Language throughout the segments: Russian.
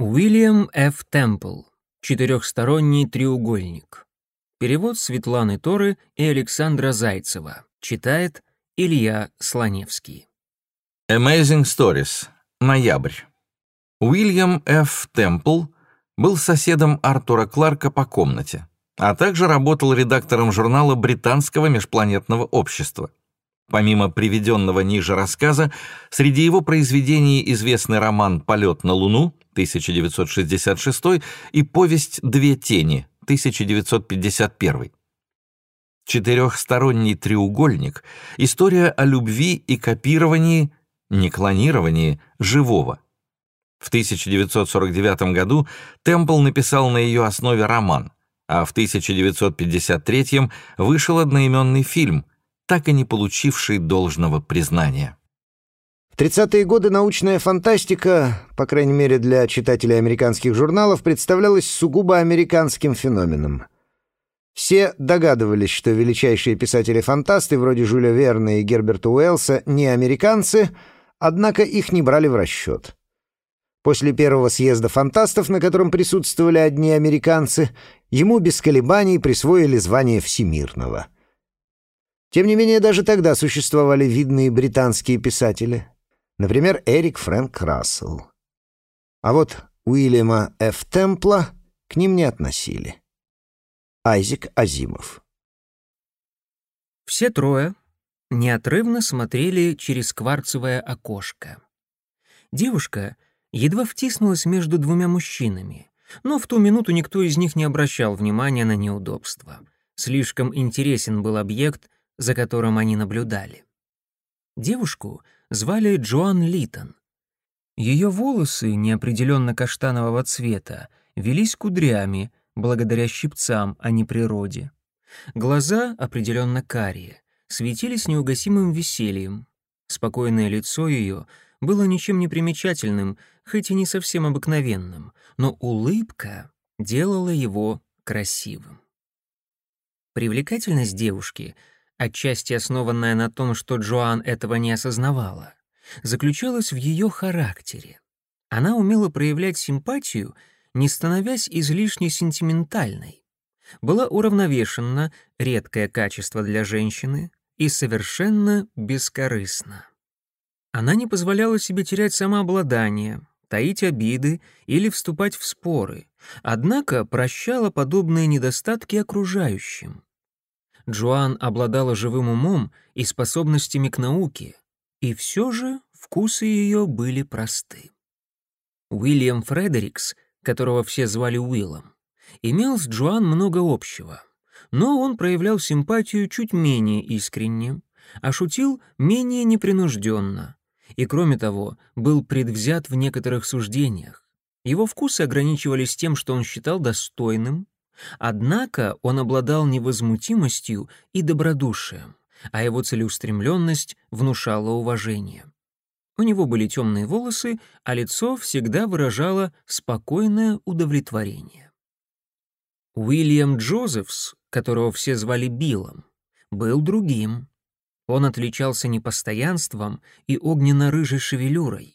Уильям Ф. Темпл. Четырехсторонний треугольник. Перевод Светланы Торы и Александра Зайцева. Читает Илья Слоневский. Amazing Stories. Ноябрь. Уильям Ф. Темпл был соседом Артура Кларка по комнате, а также работал редактором журнала Британского межпланетного общества. Помимо приведенного ниже рассказа, среди его произведений известный роман «Полет на Луну» 1966 и повесть «Две тени» 1951. Четырехсторонний треугольник — история о любви и копировании, не клонировании, живого. В 1949 году Темпл написал на ее основе роман, а в 1953 вышел одноименный фильм — так и не получивший должного признания. В 30-е годы научная фантастика, по крайней мере для читателей американских журналов, представлялась сугубо американским феноменом. Все догадывались, что величайшие писатели-фантасты вроде Жюля Верна и Герберта Уэллса не американцы, однако их не брали в расчет. После первого съезда фантастов, на котором присутствовали одни американцы, ему без колебаний присвоили звание всемирного — тем не менее, даже тогда существовали видные британские писатели. Например, Эрик Фрэнк Рассел. А вот Уильяма Ф. Темпла к ним не относили. Айзек Азимов. Все трое неотрывно смотрели через кварцевое окошко. Девушка едва втиснулась между двумя мужчинами, но в ту минуту никто из них не обращал внимания на неудобства. Слишком интересен был объект, за которым они наблюдали. Девушку звали Джоан Литон. Ее волосы неопределенно каштанового цвета велись кудрями, благодаря щипцам, а не природе. Глаза определенно карие, светились неугасимым весельем. Спокойное лицо ее было ничем не примечательным, хоть и не совсем обыкновенным, но улыбка делала его красивым. Привлекательность девушки — отчасти основанная на том, что Джоан этого не осознавала, заключалась в ее характере. Она умела проявлять симпатию, не становясь излишне сентиментальной. Была уравновешена, редкое качество для женщины, и совершенно бескорыстна. Она не позволяла себе терять самообладание, таить обиды или вступать в споры, однако прощала подобные недостатки окружающим. Джоан обладала живым умом и способностями к науке, и все же вкусы ее были просты. Уильям Фредерикс, которого все звали Уиллом, имел с Джоан много общего, но он проявлял симпатию чуть менее искренне, а шутил менее непринужденно, и, кроме того, был предвзят в некоторых суждениях. Его вкусы ограничивались тем, что он считал достойным, Однако он обладал невозмутимостью и добродушием, а его целеустремленность внушала уважение. У него были темные волосы, а лицо всегда выражало спокойное удовлетворение. Уильям Джозефс, которого все звали Биллом, был другим. Он отличался непостоянством и огненно-рыжей шевелюрой.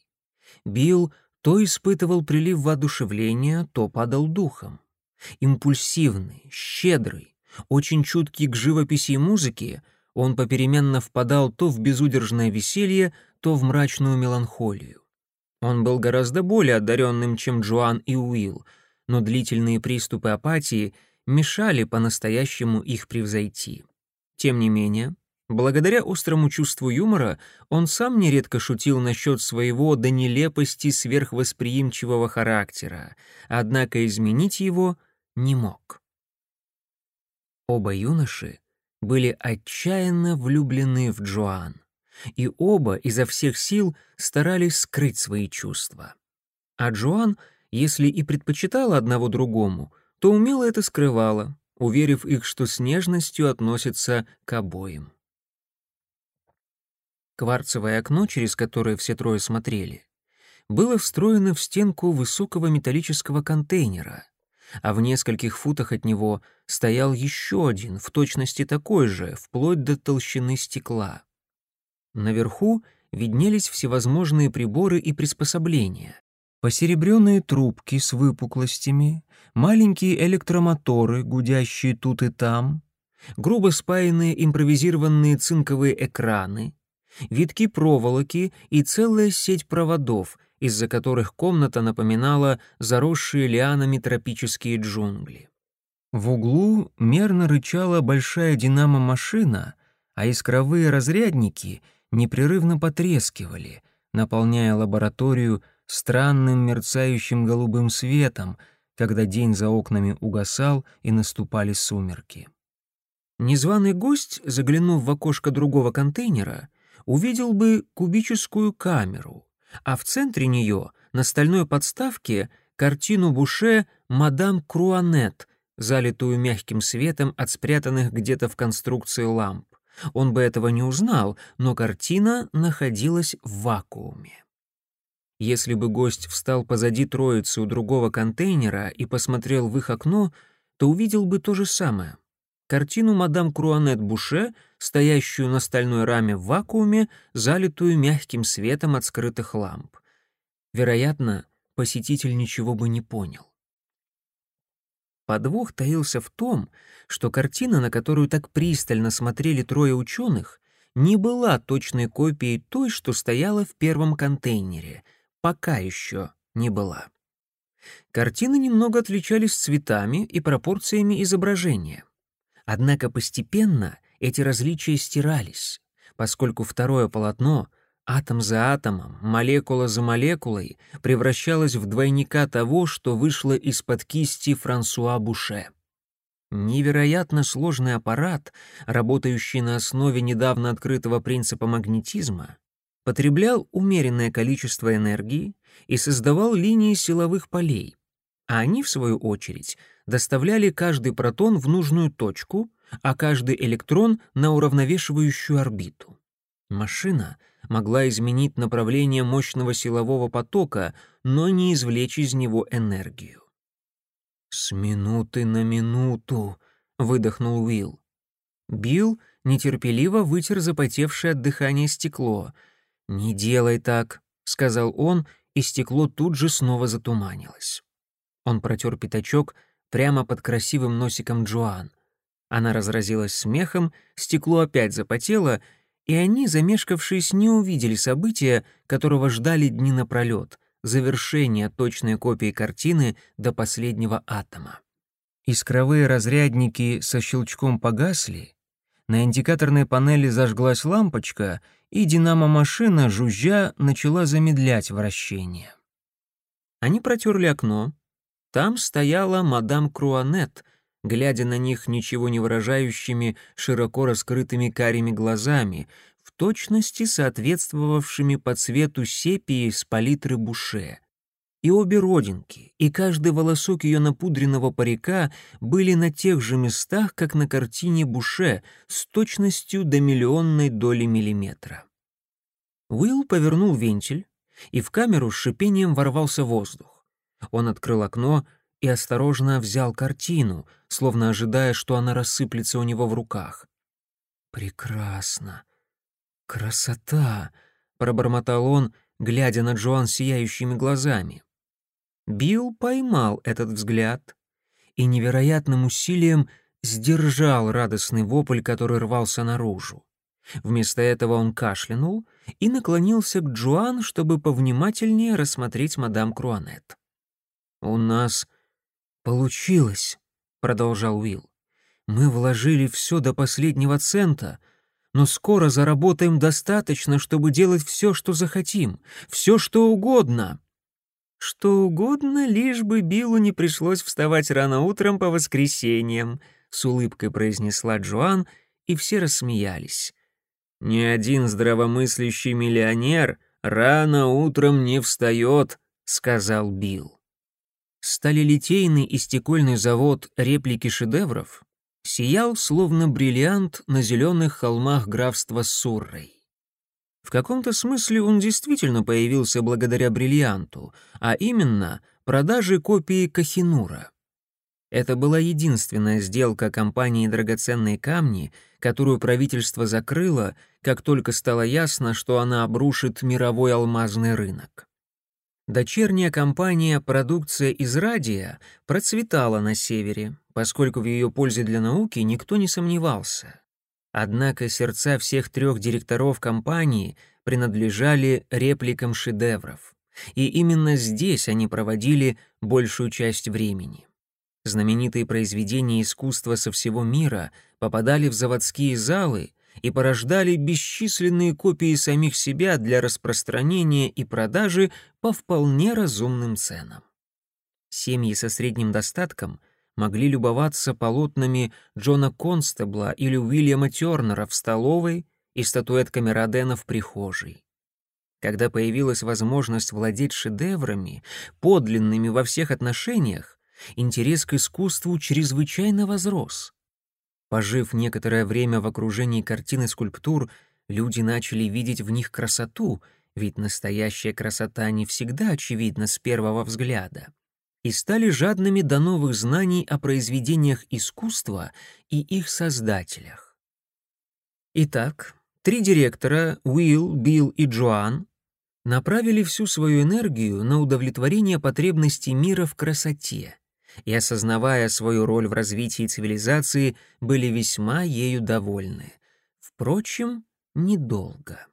Билл то испытывал прилив воодушевления, то падал духом импульсивный, щедрый, очень чуткий к живописи и музыке, он попеременно впадал то в безудержное веселье, то в мрачную меланхолию. Он был гораздо более одаренным, чем Джоан и Уилл, но длительные приступы апатии мешали по-настоящему их превзойти. Тем не менее, благодаря острому чувству юмора, он сам нередко шутил насчет своего до нелепости сверхвосприимчивого характера, однако изменить его — не мог. Оба юноши были отчаянно влюблены в Джоан, и оба изо всех сил старались скрыть свои чувства. А Джоан, если и предпочитала одного другому, то умело это скрывала, уверив их, что с нежностью относится к обоим. Кварцевое окно, через которое все трое смотрели, было встроено в стенку высокого металлического контейнера, а в нескольких футах от него стоял еще один, в точности такой же, вплоть до толщины стекла. Наверху виднелись всевозможные приборы и приспособления. Посеребренные трубки с выпуклостями, маленькие электромоторы, гудящие тут и там, грубо спаянные импровизированные цинковые экраны, витки проволоки и целая сеть проводов, из-за которых комната напоминала заросшие лианами тропические джунгли. В углу мерно рычала большая динамо-машина, а искровые разрядники непрерывно потрескивали, наполняя лабораторию странным мерцающим голубым светом, когда день за окнами угасал и наступали сумерки. Незваный гость, заглянув в окошко другого контейнера, увидел бы кубическую камеру, а в центре нее, на стальной подставке, картину Буше «Мадам Круанет», залитую мягким светом от спрятанных где-то в конструкции ламп. Он бы этого не узнал, но картина находилась в вакууме. Если бы гость встал позади троицы у другого контейнера и посмотрел в их окно, то увидел бы то же самое. Картину мадам Круанет Буше, стоящую на стальной раме в вакууме, залитую мягким светом от скрытых ламп. Вероятно, посетитель ничего бы не понял. Подвох таился в том, что картина, на которую так пристально смотрели трое ученых, не была точной копией той, что стояла в первом контейнере. Пока еще не была. Картины немного отличались цветами и пропорциями изображения. Однако постепенно эти различия стирались, поскольку второе полотно — атом за атомом, молекула за молекулой превращалась в двойника того, что вышло из-под кисти Франсуа Буше. Невероятно сложный аппарат, работающий на основе недавно открытого принципа магнетизма, потреблял умеренное количество энергии и создавал линии силовых полей, а они, в свою очередь, доставляли каждый протон в нужную точку, а каждый электрон — на уравновешивающую орбиту. Машина — могла изменить направление мощного силового потока, но не извлечь из него энергию. «С минуты на минуту», — выдохнул Уилл. Билл нетерпеливо вытер запотевшее от дыхания стекло. «Не делай так», — сказал он, и стекло тут же снова затуманилось. Он протер пятачок прямо под красивым носиком Джоан. Она разразилась смехом, стекло опять запотело, и они, замешкавшись, не увидели события, которого ждали дни напролет, завершения точной копии картины до последнего атома. Искровые разрядники со щелчком погасли, на индикаторной панели зажглась лампочка, и динамо-машина, жужжа, начала замедлять вращение. Они протерли окно. Там стояла мадам Круанет, глядя на них ничего не выражающими, широко раскрытыми карими глазами, в точности соответствовавшими по цвету сепии с палитры Буше. И обе родинки, и каждый волосок ее напудренного парика были на тех же местах, как на картине Буше, с точностью до миллионной доли миллиметра. Уилл повернул вентиль, и в камеру с шипением ворвался воздух. Он открыл окно и осторожно взял картину, словно ожидая, что она рассыплется у него в руках. «Прекрасно! Красота!» — пробормотал он, глядя на Джоан сияющими глазами. Билл поймал этот взгляд и невероятным усилием сдержал радостный вопль, который рвался наружу. Вместо этого он кашлянул и наклонился к Джоан, чтобы повнимательнее рассмотреть мадам Круанет. «У нас «Получилось», — продолжал Уилл. «Мы вложили все до последнего цента, но скоро заработаем достаточно, чтобы делать все, что захотим, все, что угодно». «Что угодно, лишь бы Биллу не пришлось вставать рано утром по воскресеньям», — с улыбкой произнесла Джоан, и все рассмеялись. «Ни один здравомыслящий миллионер рано утром не встает», — сказал Билл. Сталелитейный и стекольный завод реплики шедевров сиял словно бриллиант на зеленых холмах графства Суррой. В каком-то смысле он действительно появился благодаря бриллианту, а именно продаже копии Кахинура. Это была единственная сделка компании «Драгоценные камни», которую правительство закрыло, как только стало ясно, что она обрушит мировой алмазный рынок. Дочерняя компания «Продукция из радия» процветала на севере, поскольку в ее пользе для науки никто не сомневался. Однако сердца всех трех директоров компании принадлежали репликам шедевров, и именно здесь они проводили большую часть времени. Знаменитые произведения искусства со всего мира попадали в заводские залы и порождали бесчисленные копии самих себя для распространения и продажи по вполне разумным ценам. Семьи со средним достатком могли любоваться полотнами Джона Констебла или Уильяма Тернера в столовой и статуэтками Родена в прихожей. Когда появилась возможность владеть шедеврами, подлинными во всех отношениях, интерес к искусству чрезвычайно возрос. Пожив некоторое время в окружении картин и скульптур, люди начали видеть в них красоту, ведь настоящая красота не всегда очевидна с первого взгляда, и стали жадными до новых знаний о произведениях искусства и их создателях. Итак, три директора, Уилл, Билл и Джоан, направили всю свою энергию на удовлетворение потребностей мира в красоте, и, осознавая свою роль в развитии цивилизации, были весьма ею довольны. Впрочем, недолго.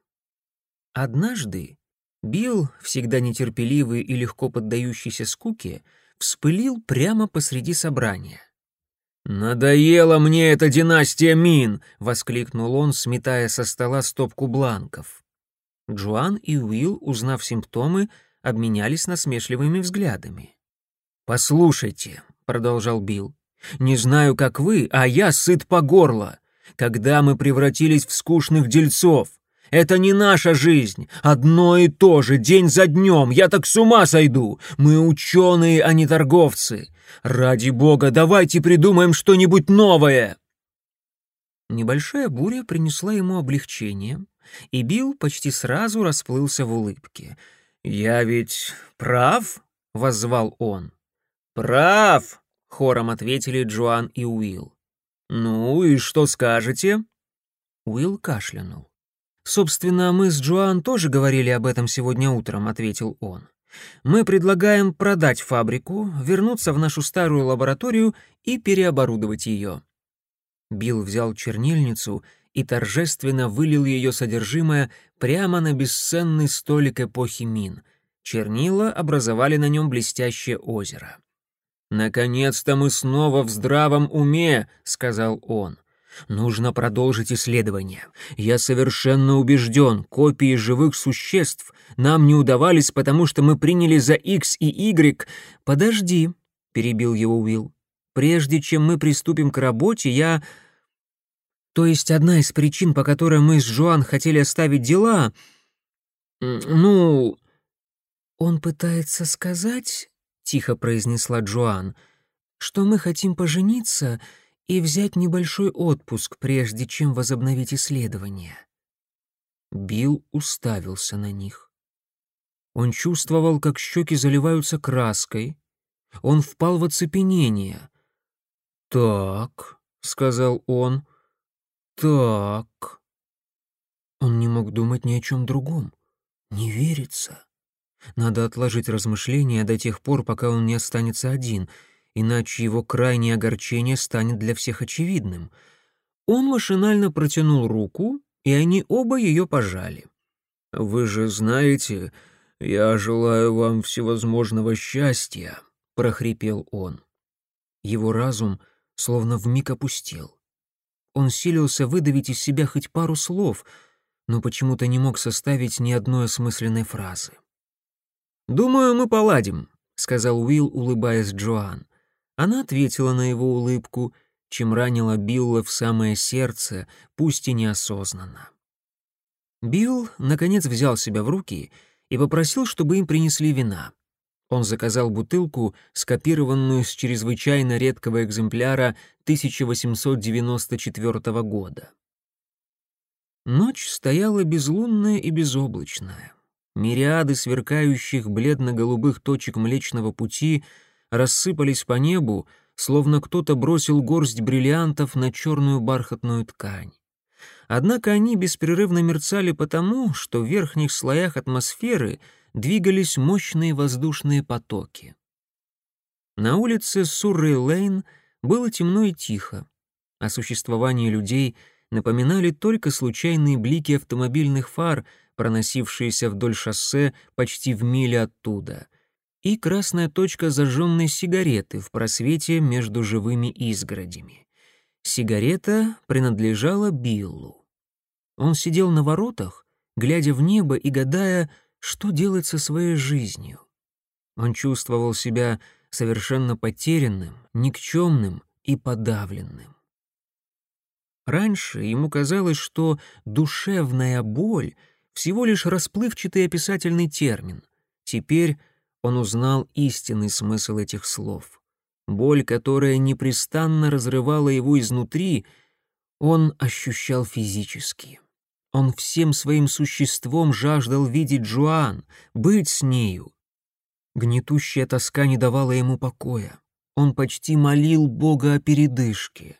Однажды Билл, всегда нетерпеливый и легко поддающийся скуке, вспылил прямо посреди собрания. «Надоела мне эта династия Мин!» — воскликнул он, сметая со стола стопку бланков. Джоан и Уилл, узнав симптомы, обменялись насмешливыми взглядами. «Послушайте», — продолжал Билл, — «не знаю, как вы, а я сыт по горло. Когда мы превратились в скучных дельцов? Это не наша жизнь. Одно и то же, день за днем. Я так с ума сойду. Мы ученые, а не торговцы. Ради бога, давайте придумаем что-нибудь новое». Небольшая буря принесла ему облегчение, и Билл почти сразу расплылся в улыбке. «Я ведь прав?» — воззвал он. «Прав!» — хором ответили Джоан и Уилл. «Ну и что скажете?» Уилл кашлянул. «Собственно, мы с Джоан тоже говорили об этом сегодня утром», — ответил он. «Мы предлагаем продать фабрику, вернуться в нашу старую лабораторию и переоборудовать ее». Билл взял чернильницу и торжественно вылил ее содержимое прямо на бесценный столик эпохи Мин. Чернила образовали на нем блестящее озеро. «Наконец-то мы снова в здравом уме», — сказал он. «Нужно продолжить исследование. Я совершенно убежден, копии живых существ нам не удавались, потому что мы приняли за X и Y...» «Подожди», — перебил его Уилл. «Прежде чем мы приступим к работе, я...» «То есть одна из причин, по которой мы с Жуан хотели оставить дела...» «Ну...» «Он пытается сказать...» — тихо произнесла Джоан, — «что мы хотим пожениться и взять небольшой отпуск, прежде чем возобновить исследование». Билл уставился на них. Он чувствовал, как щеки заливаются краской. Он впал в оцепенение. «Так», — сказал он, — «так». Он не мог думать ни о чем другом. Не верится. Надо отложить размышления до тех пор, пока он не останется один, иначе его крайнее огорчение станет для всех очевидным. Он машинально протянул руку, и они оба ее пожали. «Вы же знаете, я желаю вам всевозможного счастья», — прохрипел он. Его разум словно вмиг опустел. Он силился выдавить из себя хоть пару слов, но почему-то не мог составить ни одной осмысленной фразы. «Думаю, мы поладим», — сказал Уилл, улыбаясь Джоан. Она ответила на его улыбку, чем ранила Билла в самое сердце, пусть и неосознанно. Билл, наконец, взял себя в руки и попросил, чтобы им принесли вина. Он заказал бутылку, скопированную с чрезвычайно редкого экземпляра 1894 года. Ночь стояла безлунная и безоблачная. Мириады сверкающих бледно-голубых точек Млечного Пути рассыпались по небу, словно кто-то бросил горсть бриллиантов на черную бархатную ткань. Однако они беспрерывно мерцали потому, что в верхних слоях атмосферы двигались мощные воздушные потоки. На улице Суррей-Лейн было темно и тихо. О существовании людей напоминали только случайные блики автомобильных фар, проносившиеся вдоль шоссе почти в миле оттуда, и красная точка зажженной сигареты в просвете между живыми изгородями. Сигарета принадлежала Биллу. Он сидел на воротах, глядя в небо и гадая, что делать со своей жизнью. Он чувствовал себя совершенно потерянным, никчемным и подавленным. Раньше ему казалось, что «душевная боль» — всего лишь расплывчатый описательный термин. Теперь он узнал истинный смысл этих слов. Боль, которая непрестанно разрывала его изнутри, он ощущал физически. Он всем своим существом жаждал видеть Джоан, быть с нею. Гнетущая тоска не давала ему покоя. Он почти молил Бога о передышке.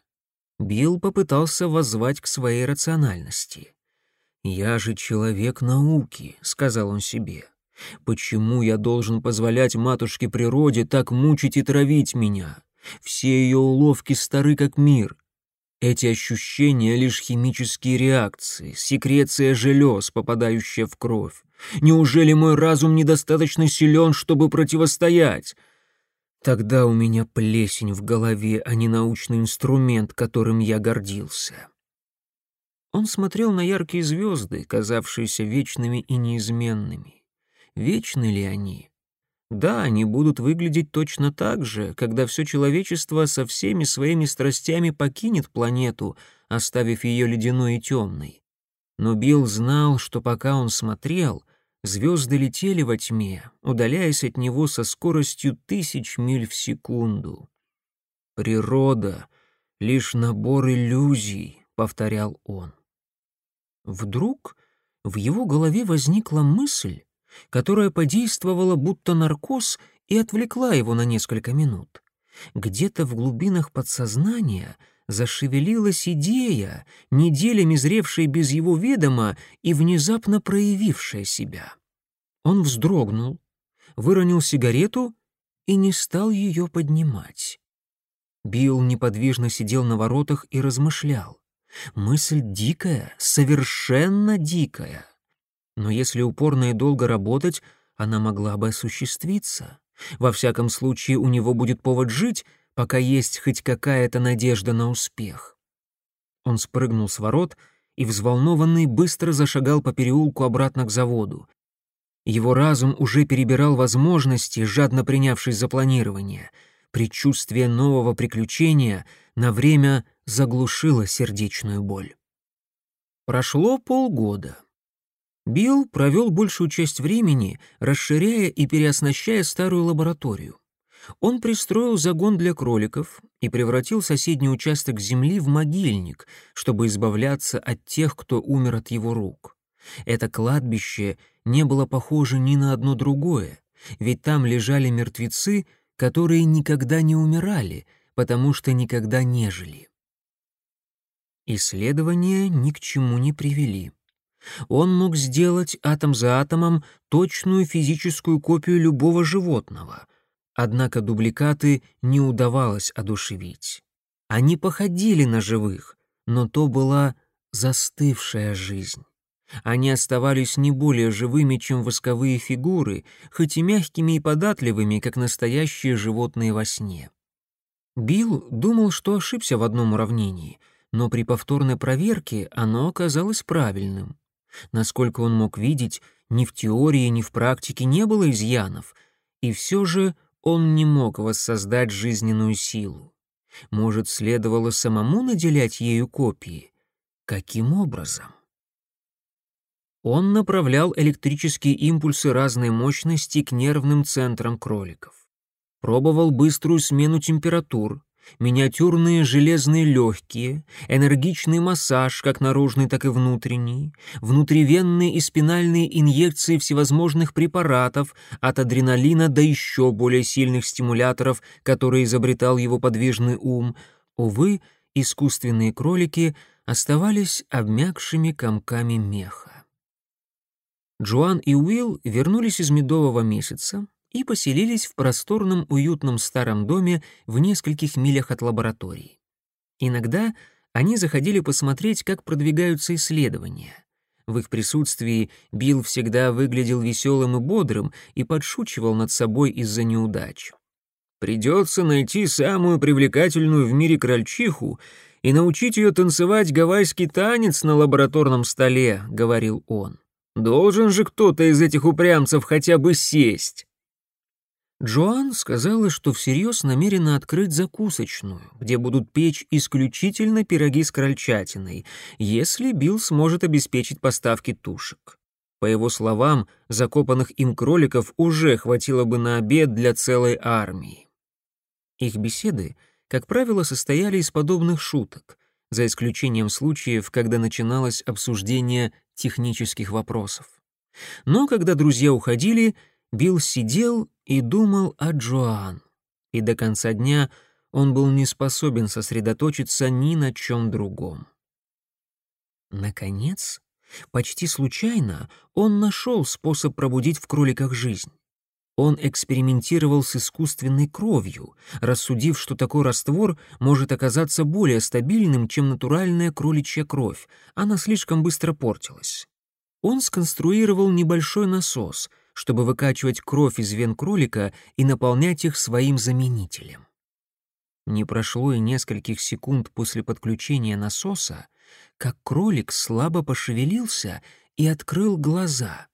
Билл попытался воззвать к своей рациональности. «Я же человек науки», — сказал он себе. «Почему я должен позволять матушке природе так мучить и травить меня? Все ее уловки стары как мир. Эти ощущения — лишь химические реакции, секреция желез, попадающая в кровь. Неужели мой разум недостаточно силен, чтобы противостоять?» Тогда у меня плесень в голове, а не научный инструмент, которым я гордился. Он смотрел на яркие звезды, казавшиеся вечными и неизменными. Вечны ли они? Да, они будут выглядеть точно так же, когда все человечество со всеми своими страстями покинет планету, оставив ее ледяной и темной. Но Билл знал, что пока он смотрел, Звезды летели во тьме, удаляясь от него со скоростью тысяч миль в секунду. «Природа — лишь набор иллюзий», — повторял он. Вдруг в его голове возникла мысль, которая подействовала будто наркоз и отвлекла его на несколько минут. Где-то в глубинах подсознания зашевелилась идея, неделями зревшая без его ведома и внезапно проявившая себя. Он вздрогнул, выронил сигарету и не стал ее поднимать. Билл неподвижно сидел на воротах и размышлял. Мысль дикая, совершенно дикая. Но если упорно и долго работать, она могла бы осуществиться. Во всяком случае, у него будет повод жить, пока есть хоть какая-то надежда на успех. Он спрыгнул с ворот и, взволнованный, быстро зашагал по переулку обратно к заводу. Его разум уже перебирал возможности, жадно принявшись за планирование. Предчувствие нового приключения на время заглушило сердечную боль. Прошло полгода. Билл провел большую часть времени, расширяя и переоснащая старую лабораторию. Он пристроил загон для кроликов и превратил соседний участок земли в могильник, чтобы избавляться от тех, кто умер от его рук. Это кладбище не было похоже ни на одно другое, ведь там лежали мертвецы, которые никогда не умирали, потому что никогда не жили. Исследования ни к чему не привели. Он мог сделать атом за атомом точную физическую копию любого животного, однако дубликаты не удавалось одушевить. Они походили на живых, но то была застывшая жизнь. Они оставались не более живыми, чем восковые фигуры, хоть и мягкими и податливыми, как настоящие животные во сне. Билл думал, что ошибся в одном уравнении, но при повторной проверке оно оказалось правильным. Насколько он мог видеть, ни в теории, ни в практике не было изъянов, и все же он не мог воссоздать жизненную силу. Может, следовало самому наделять ею копии? Каким образом? Он направлял электрические импульсы разной мощности к нервным центрам кроликов. Пробовал быструю смену температур, миниатюрные железные легкие, энергичный массаж, как наружный, так и внутренний, внутривенные и спинальные инъекции всевозможных препаратов, от адреналина до еще более сильных стимуляторов, которые изобретал его подвижный ум. Увы, искусственные кролики оставались обмякшими комками меха. Джоан и Уилл вернулись из медового месяца и поселились в просторном уютном старом доме в нескольких милях от лаборатории. Иногда они заходили посмотреть, как продвигаются исследования. В их присутствии Билл всегда выглядел веселым и бодрым и подшучивал над собой из-за неудач. «Придется найти самую привлекательную в мире крольчиху и научить ее танцевать гавайский танец на лабораторном столе», — говорил он. «Должен же кто-то из этих упрямцев хотя бы сесть». Джоан сказала, что всерьез намерена открыть закусочную, где будут печь исключительно пироги с крольчатиной, если Билл сможет обеспечить поставки тушек. По его словам, закопанных им кроликов уже хватило бы на обед для целой армии. Их беседы, как правило, состояли из подобных шуток, за исключением случаев, когда начиналось обсуждение технических вопросов. Но когда друзья уходили, Билл сидел и думал о Джоан, и до конца дня он был не способен сосредоточиться ни на чем другом. Наконец, почти случайно, он нашел способ пробудить в кроликах жизнь. Он экспериментировал с искусственной кровью, рассудив, что такой раствор может оказаться более стабильным, чем натуральная кроличья кровь, она слишком быстро портилась. Он сконструировал небольшой насос, чтобы выкачивать кровь из вен кролика и наполнять их своим заменителем. Не прошло и нескольких секунд после подключения насоса, как кролик слабо пошевелился и открыл глаза.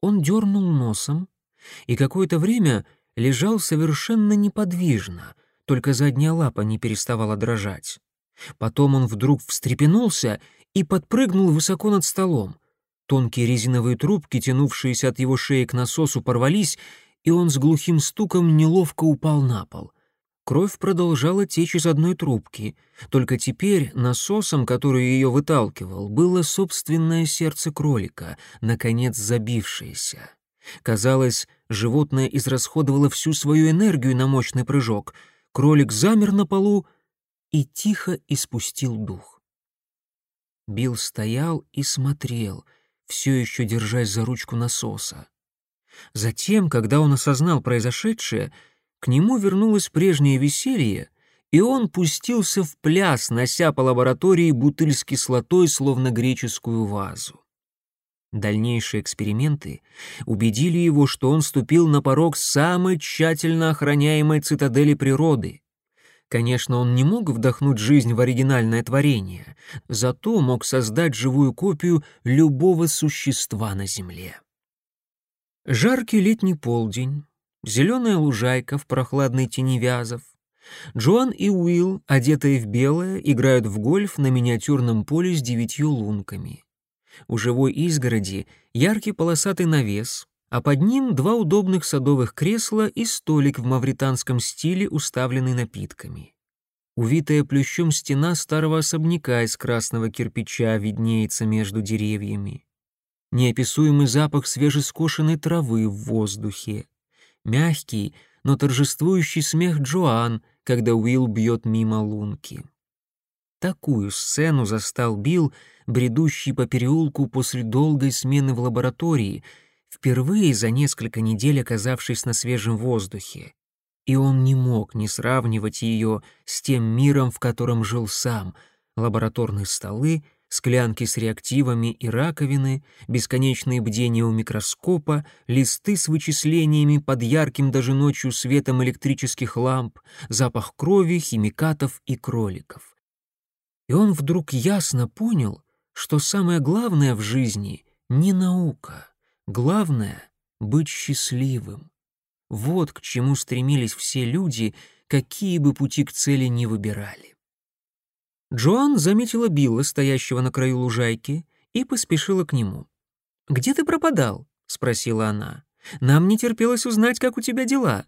Он дернул носом, и какое-то время лежал совершенно неподвижно, только задняя лапа не переставала дрожать. Потом он вдруг встрепенулся и подпрыгнул высоко над столом. Тонкие резиновые трубки, тянувшиеся от его шеи к насосу, порвались, и он с глухим стуком неловко упал на пол. Кровь продолжала течь из одной трубки, только теперь насосом, который ее выталкивал, было собственное сердце кролика, наконец забившееся. Казалось, животное израсходовало всю свою энергию на мощный прыжок. Кролик замер на полу и тихо испустил дух. Билл стоял и смотрел, все еще держась за ручку насоса. Затем, когда он осознал произошедшее, к нему вернулось прежнее веселье, и он пустился в пляс, нося по лаборатории бутыль с кислотой, словно греческую вазу. Дальнейшие эксперименты убедили его, что он ступил на порог самой тщательно охраняемой цитадели природы. Конечно, он не мог вдохнуть жизнь в оригинальное творение, зато мог создать живую копию любого существа на Земле. Жаркий летний полдень, зеленая лужайка в прохладной тени вязов, Джоан и Уилл, одетые в белое, играют в гольф на миниатюрном поле с девятью лунками. У живой изгороди яркий полосатый навес, а под ним два удобных садовых кресла и столик в мавританском стиле, уставленный напитками. Увитая плющом стена старого особняка из красного кирпича виднеется между деревьями. Неописуемый запах свежескошенной травы в воздухе. Мягкий, но торжествующий смех Джоан, когда Уилл бьет мимо лунки. Такую сцену застал Билл, бредущий по переулку после долгой смены в лаборатории, впервые за несколько недель оказавшись на свежем воздухе. И он не мог не сравнивать ее с тем миром, в котором жил сам. Лабораторные столы, склянки с реактивами и раковины, бесконечные бдения у микроскопа, листы с вычислениями под ярким даже ночью светом электрических ламп, запах крови, химикатов и кроликов. И он вдруг ясно понял, что самое главное в жизни — не наука, главное — быть счастливым. Вот к чему стремились все люди, какие бы пути к цели ни выбирали. Джоан заметила Билла, стоящего на краю лужайки, и поспешила к нему. «Где ты пропадал?» — спросила она. «Нам не терпелось узнать, как у тебя дела».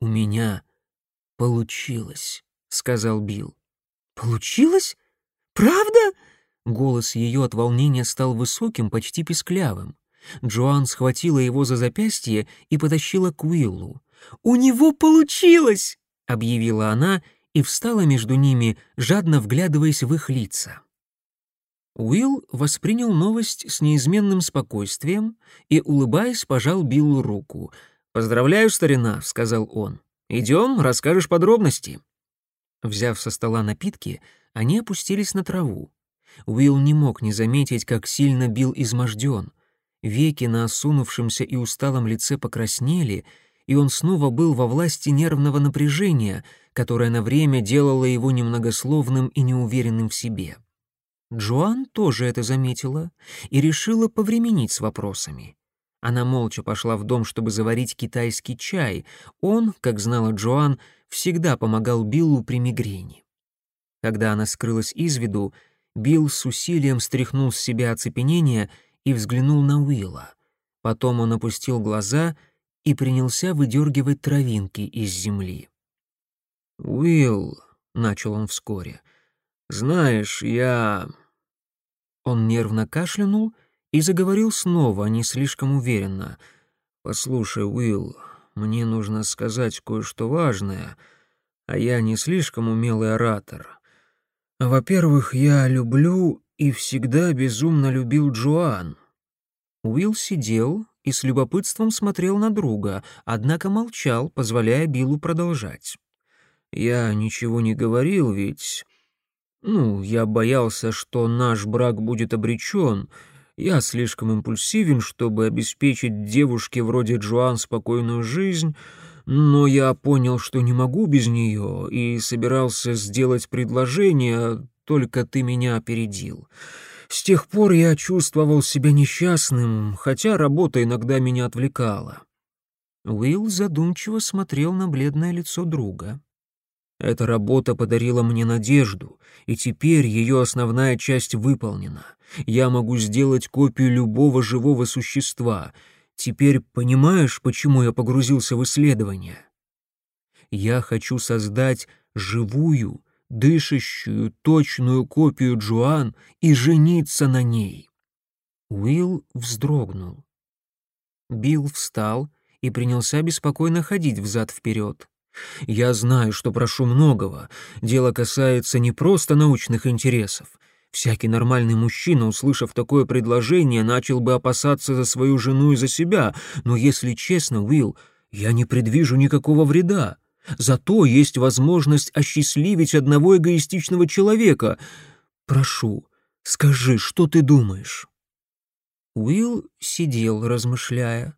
«У меня получилось», — сказал Билл. «Получилось? Правда?» Голос ее от волнения стал высоким, почти писклявым. Джоан схватила его за запястье и потащила к Уиллу. «У него получилось!» — объявила она и встала между ними, жадно вглядываясь в их лица. Уилл воспринял новость с неизменным спокойствием и, улыбаясь, пожал Биллу руку. «Поздравляю, старина», — сказал он. «Идем, расскажешь подробности». Взяв со стола напитки, они опустились на траву. Уилл не мог не заметить, как сильно Билл изможден. Веки на осунувшемся и усталом лице покраснели, и он снова был во власти нервного напряжения, которое на время делало его немногословным и неуверенным в себе. Джоан тоже это заметила и решила повременить с вопросами. Она молча пошла в дом, чтобы заварить китайский чай. Он, как знала Джоан, всегда помогал Биллу при мигрени. Когда она скрылась из виду, Билл с усилием стряхнул с себя оцепенение и взглянул на Уилла. Потом он опустил глаза и принялся выдергивать травинки из земли. «Уилл», — начал он вскоре, — «знаешь, я...» Он нервно кашлянул и заговорил снова, не слишком уверенно. «Послушай, Уилл, мне нужно сказать кое-что важное, а я не слишком умелый оратор. Во-первых, я люблю и всегда безумно любил Джоан». Уилл сидел и с любопытством смотрел на друга, однако молчал, позволяя Биллу продолжать. «Я ничего не говорил, ведь... Ну, я боялся, что наш брак будет обречен. Я слишком импульсивен, чтобы обеспечить девушке вроде Джоан спокойную жизнь, но я понял, что не могу без нее, и собирался сделать предложение, только ты меня опередил. С тех пор я чувствовал себя несчастным, хотя работа иногда меня отвлекала». Уилл задумчиво смотрел на бледное лицо друга. Эта работа подарила мне надежду, и теперь ее основная часть выполнена. Я могу сделать копию любого живого существа. Теперь понимаешь, почему я погрузился в исследование? Я хочу создать живую, дышащую, точную копию Джоан и жениться на ней. Уилл вздрогнул. Билл встал и принялся беспокойно ходить взад-вперед. Я знаю, что прошу многого. Дело касается не просто научных интересов. Всякий нормальный мужчина, услышав такое предложение, начал бы опасаться за свою жену и за себя, но, если честно, Уилл, я не предвижу никакого вреда. Зато есть возможность осчастливить одного эгоистичного человека. Прошу, скажи, что ты думаешь?» Уилл сидел, размышляя,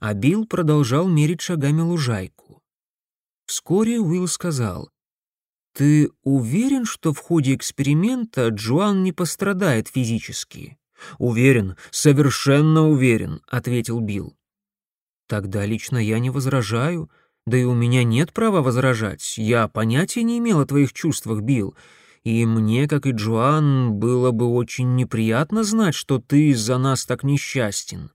а Билл продолжал мерить шагами лужайку. Вскоре Уилл сказал, «Ты уверен, что в ходе эксперимента Джоан не пострадает физически?» «Уверен, совершенно уверен», — ответил Билл. «Тогда лично я не возражаю, да и у меня нет права возражать. Я понятия не имел о твоих чувствах, Билл, и мне, как и Джоан, было бы очень неприятно знать, что ты из-за нас так несчастен».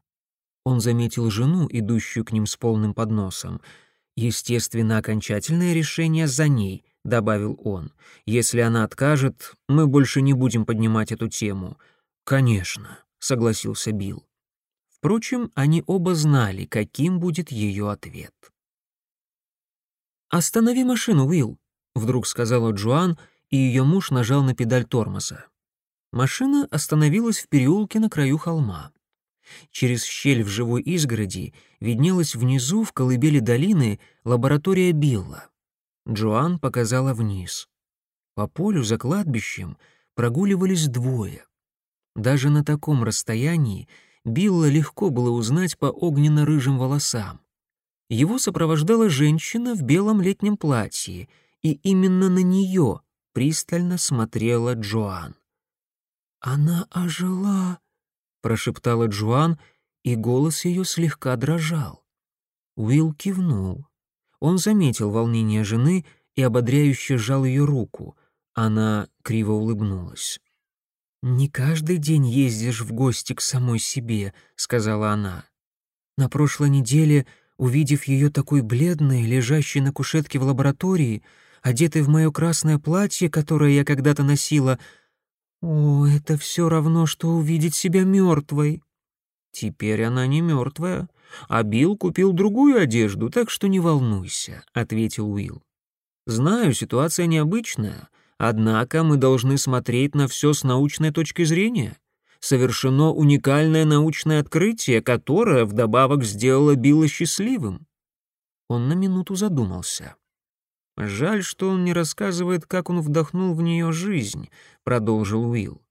Он заметил жену, идущую к ним с полным подносом — Естественно, окончательное решение за ней, добавил он. Если она откажет, мы больше не будем поднимать эту тему. Конечно, согласился Билл. Впрочем, они оба знали, каким будет ее ответ. «Останови машину, Уилл», — вдруг сказала Джоан, и ее муж нажал на педаль тормоза. Машина остановилась в переулке на краю холма. Через щель в живой изгороди виднелась внизу, в колыбели долины, лаборатория Билла. Джоан показала вниз. По полю за кладбищем прогуливались двое. Даже на таком расстоянии Билла легко было узнать по огненно-рыжим волосам. Его сопровождала женщина в белом летнем платье, и именно на нее пристально смотрела Джоан. «Она ожила», прошептала Джоан, и голос ее слегка дрожал. Уилл кивнул. Он заметил волнение жены и ободряюще сжал ее руку. Она криво улыбнулась. «Не каждый день ездишь в гости к самой себе», — сказала она. «На прошлой неделе, увидев ее такой бледной, лежащей на кушетке в лаборатории, одетой в мое красное платье, которое я когда-то носила, «О, это все равно, что увидеть себя мертвой». «Теперь она не мертвая, а Билл купил другую одежду, так что не волнуйся», — ответил Уилл. «Знаю, ситуация необычная, Однако мы должны смотреть на все с научной точки зрения. Совершено уникальное научное открытие, которое вдобавок сделало Билла счастливым. Он на минуту задумался. «Жаль, что он не рассказывает, как он вдохнул в нее жизнь», — продолжил Уилл.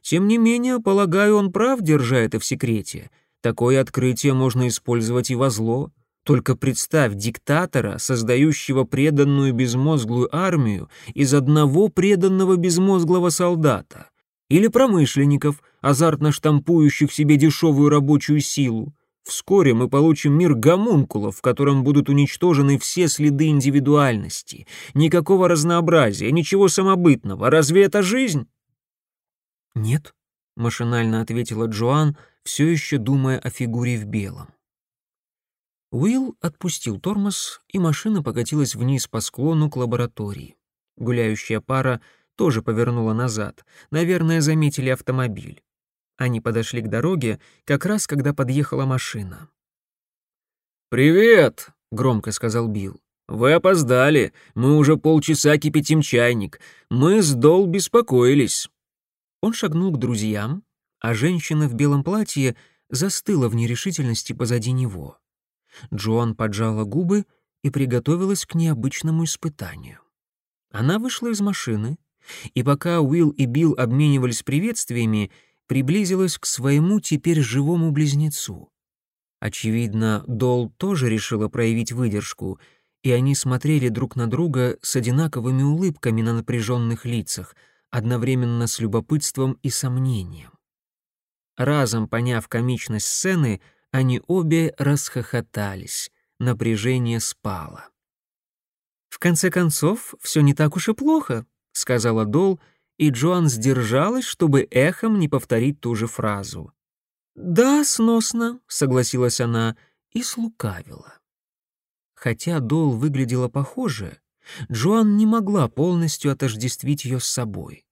«Тем не менее, полагаю, он прав, держа это в секрете. Такое открытие можно использовать и во зло. Только представь диктатора, создающего преданную безмозглую армию из одного преданного безмозглого солдата. Или промышленников, азартно штампующих себе дешевую рабочую силу. Вскоре мы получим мир гомункулов, в котором будут уничтожены все следы индивидуальности. Никакого разнообразия, ничего самобытного. Разве это жизнь? «Нет», — машинально ответила Джоан, все еще думая о фигуре в белом. Уилл отпустил тормоз, и машина покатилась вниз по склону к лаборатории. Гуляющая пара тоже повернула назад. Наверное, заметили автомобиль. Они подошли к дороге, как раз когда подъехала машина. «Привет!» — громко сказал Билл. «Вы опоздали. Мы уже полчаса кипятим чайник. Мы с Дол беспокоились». Он шагнул к друзьям, а женщина в белом платье застыла в нерешительности позади него. Джоан поджала губы и приготовилась к необычному испытанию. Она вышла из машины, и пока Уилл и Билл обменивались приветствиями, приблизилась к своему теперь живому близнецу. Очевидно, Дол тоже решила проявить выдержку, и они смотрели друг на друга с одинаковыми улыбками на напряженных лицах, одновременно с любопытством и сомнением. Разом поняв комичность сцены, они обе расхохотались, напряжение спало. «В конце концов, все не так уж и плохо», — сказала Дол, и Джоан сдержалась, чтобы эхом не повторить ту же фразу. «Да, сносно», — согласилась она и слукавила. Хотя Дол выглядела похоже, Джоан не могла полностью отождествить ее с собой.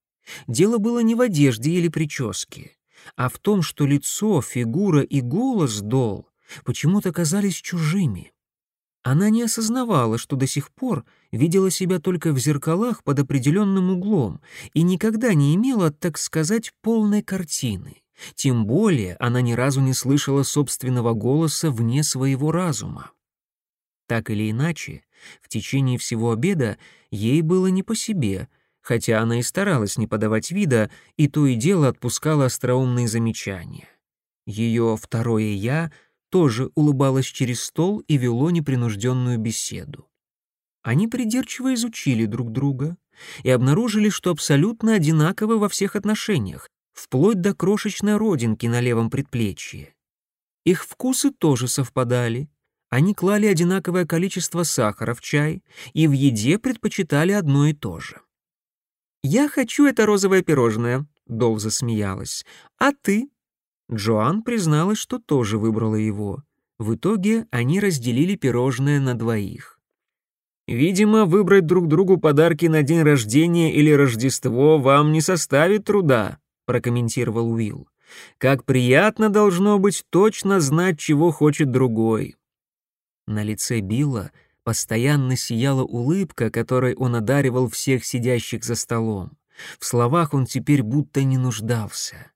Дело было не в одежде или прическе а в том, что лицо, фигура и голос Дол почему-то казались чужими. Она не осознавала, что до сих пор видела себя только в зеркалах под определенным углом и никогда не имела, так сказать, полной картины. Тем более она ни разу не слышала собственного голоса вне своего разума. Так или иначе, в течение всего обеда ей было не по себе — хотя она и старалась не подавать вида, и то и дело отпускала остроумные замечания. Ее второе «я» тоже улыбалось через стол и вело непринужденную беседу. Они придирчиво изучили друг друга и обнаружили, что абсолютно одинаковы во всех отношениях, вплоть до крошечной родинки на левом предплечье. Их вкусы тоже совпадали. Они клали одинаковое количество сахара в чай и в еде предпочитали одно и то же. «Я хочу это розовое пирожное», — Дол засмеялась. «А ты?» Джоан призналась, что тоже выбрала его. В итоге они разделили пирожное на двоих. «Видимо, выбрать друг другу подарки на день рождения или Рождество вам не составит труда», — прокомментировал Уилл. «Как приятно должно быть точно знать, чего хочет другой». На лице Билла постоянно сияла улыбка, которой он одаривал всех сидящих за столом. В словах он теперь будто не нуждался.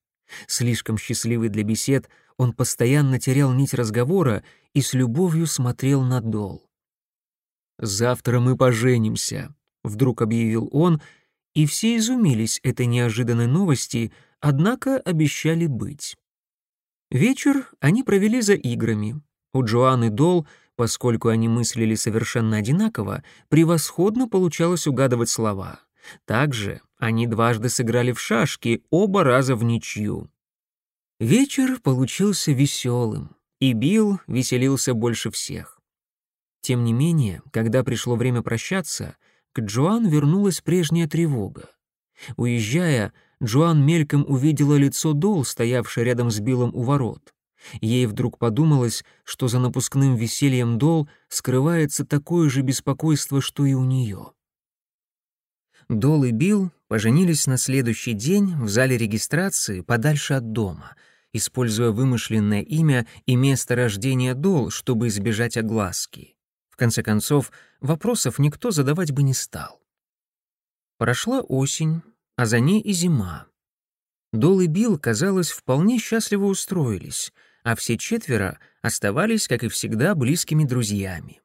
Слишком счастливый для бесед, он постоянно терял нить разговора и с любовью смотрел на Дол. «Завтра мы поженимся», — вдруг объявил он, и все изумились этой неожиданной новости, однако обещали быть. Вечер они провели за играми. У Джоанны Дол — Поскольку они мыслили совершенно одинаково, превосходно получалось угадывать слова. Также они дважды сыграли в шашки, оба раза в ничью. Вечер получился веселым, и Билл веселился больше всех. Тем не менее, когда пришло время прощаться, к Джоан вернулась прежняя тревога. Уезжая, Джоан мельком увидела лицо Дол, стоявшее рядом с Биллом у ворот. Ей вдруг подумалось, что за напускным весельем Дол скрывается такое же беспокойство, что и у нее. Дол и Билл поженились на следующий день в зале регистрации подальше от дома, используя вымышленное имя и место рождения Дол, чтобы избежать огласки. В конце концов, вопросов никто задавать бы не стал. Прошла осень, а за ней и зима. Дол и Билл, казалось, вполне счастливо устроились, а все четверо оставались, как и всегда, близкими друзьями.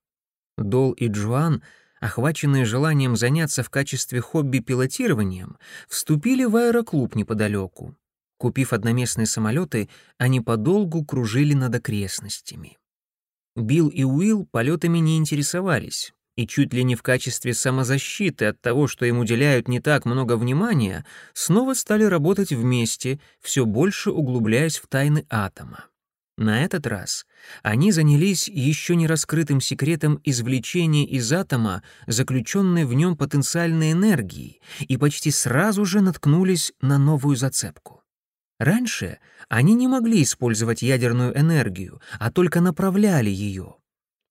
Дол и Джоан, охваченные желанием заняться в качестве хобби пилотированием, вступили в аэроклуб неподалеку. Купив одноместные самолеты, они подолгу кружили над окрестностями. Билл и Уилл полетами не интересовались, и чуть ли не в качестве самозащиты от того, что им уделяют не так много внимания, снова стали работать вместе, все больше углубляясь в тайны атома. На этот раз они занялись еще не раскрытым секретом извлечения из атома заключенной в нем потенциальной энергии и почти сразу же наткнулись на новую зацепку. Раньше они не могли использовать ядерную энергию, а только направляли ее.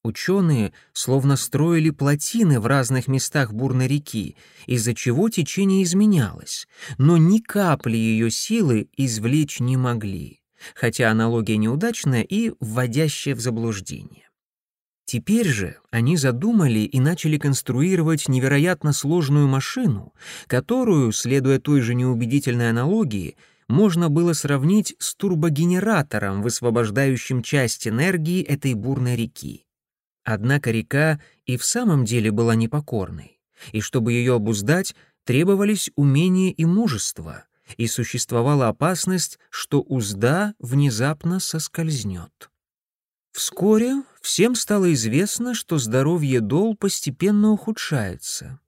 Ученые словно строили плотины в разных местах бурной реки, из-за чего течение изменялось, но ни капли ее силы извлечь не могли, хотя аналогия неудачная и вводящая в заблуждение. Теперь же они задумали и начали конструировать невероятно сложную машину, которую, следуя той же неубедительной аналогии, можно было сравнить с турбогенератором, высвобождающим часть энергии этой бурной реки. Однако река и в самом деле была непокорной, и чтобы ее обуздать, требовались умение и мужество, и существовала опасность, что узда внезапно соскользнет. Вскоре всем стало известно, что здоровье Дол постепенно ухудшается.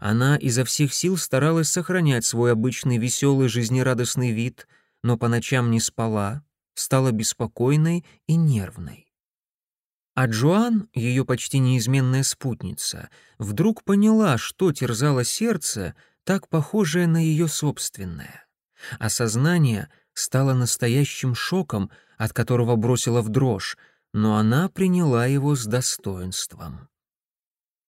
Она изо всех сил старалась сохранять свой обычный веселый жизнерадостный вид, но по ночам не спала, стала беспокойной и нервной. А Джоан, ее почти неизменная спутница, вдруг поняла, что терзало сердце, так похожее на ее собственное. Осознание стало настоящим шоком, от которого бросила в дрожь, но она приняла его с достоинством.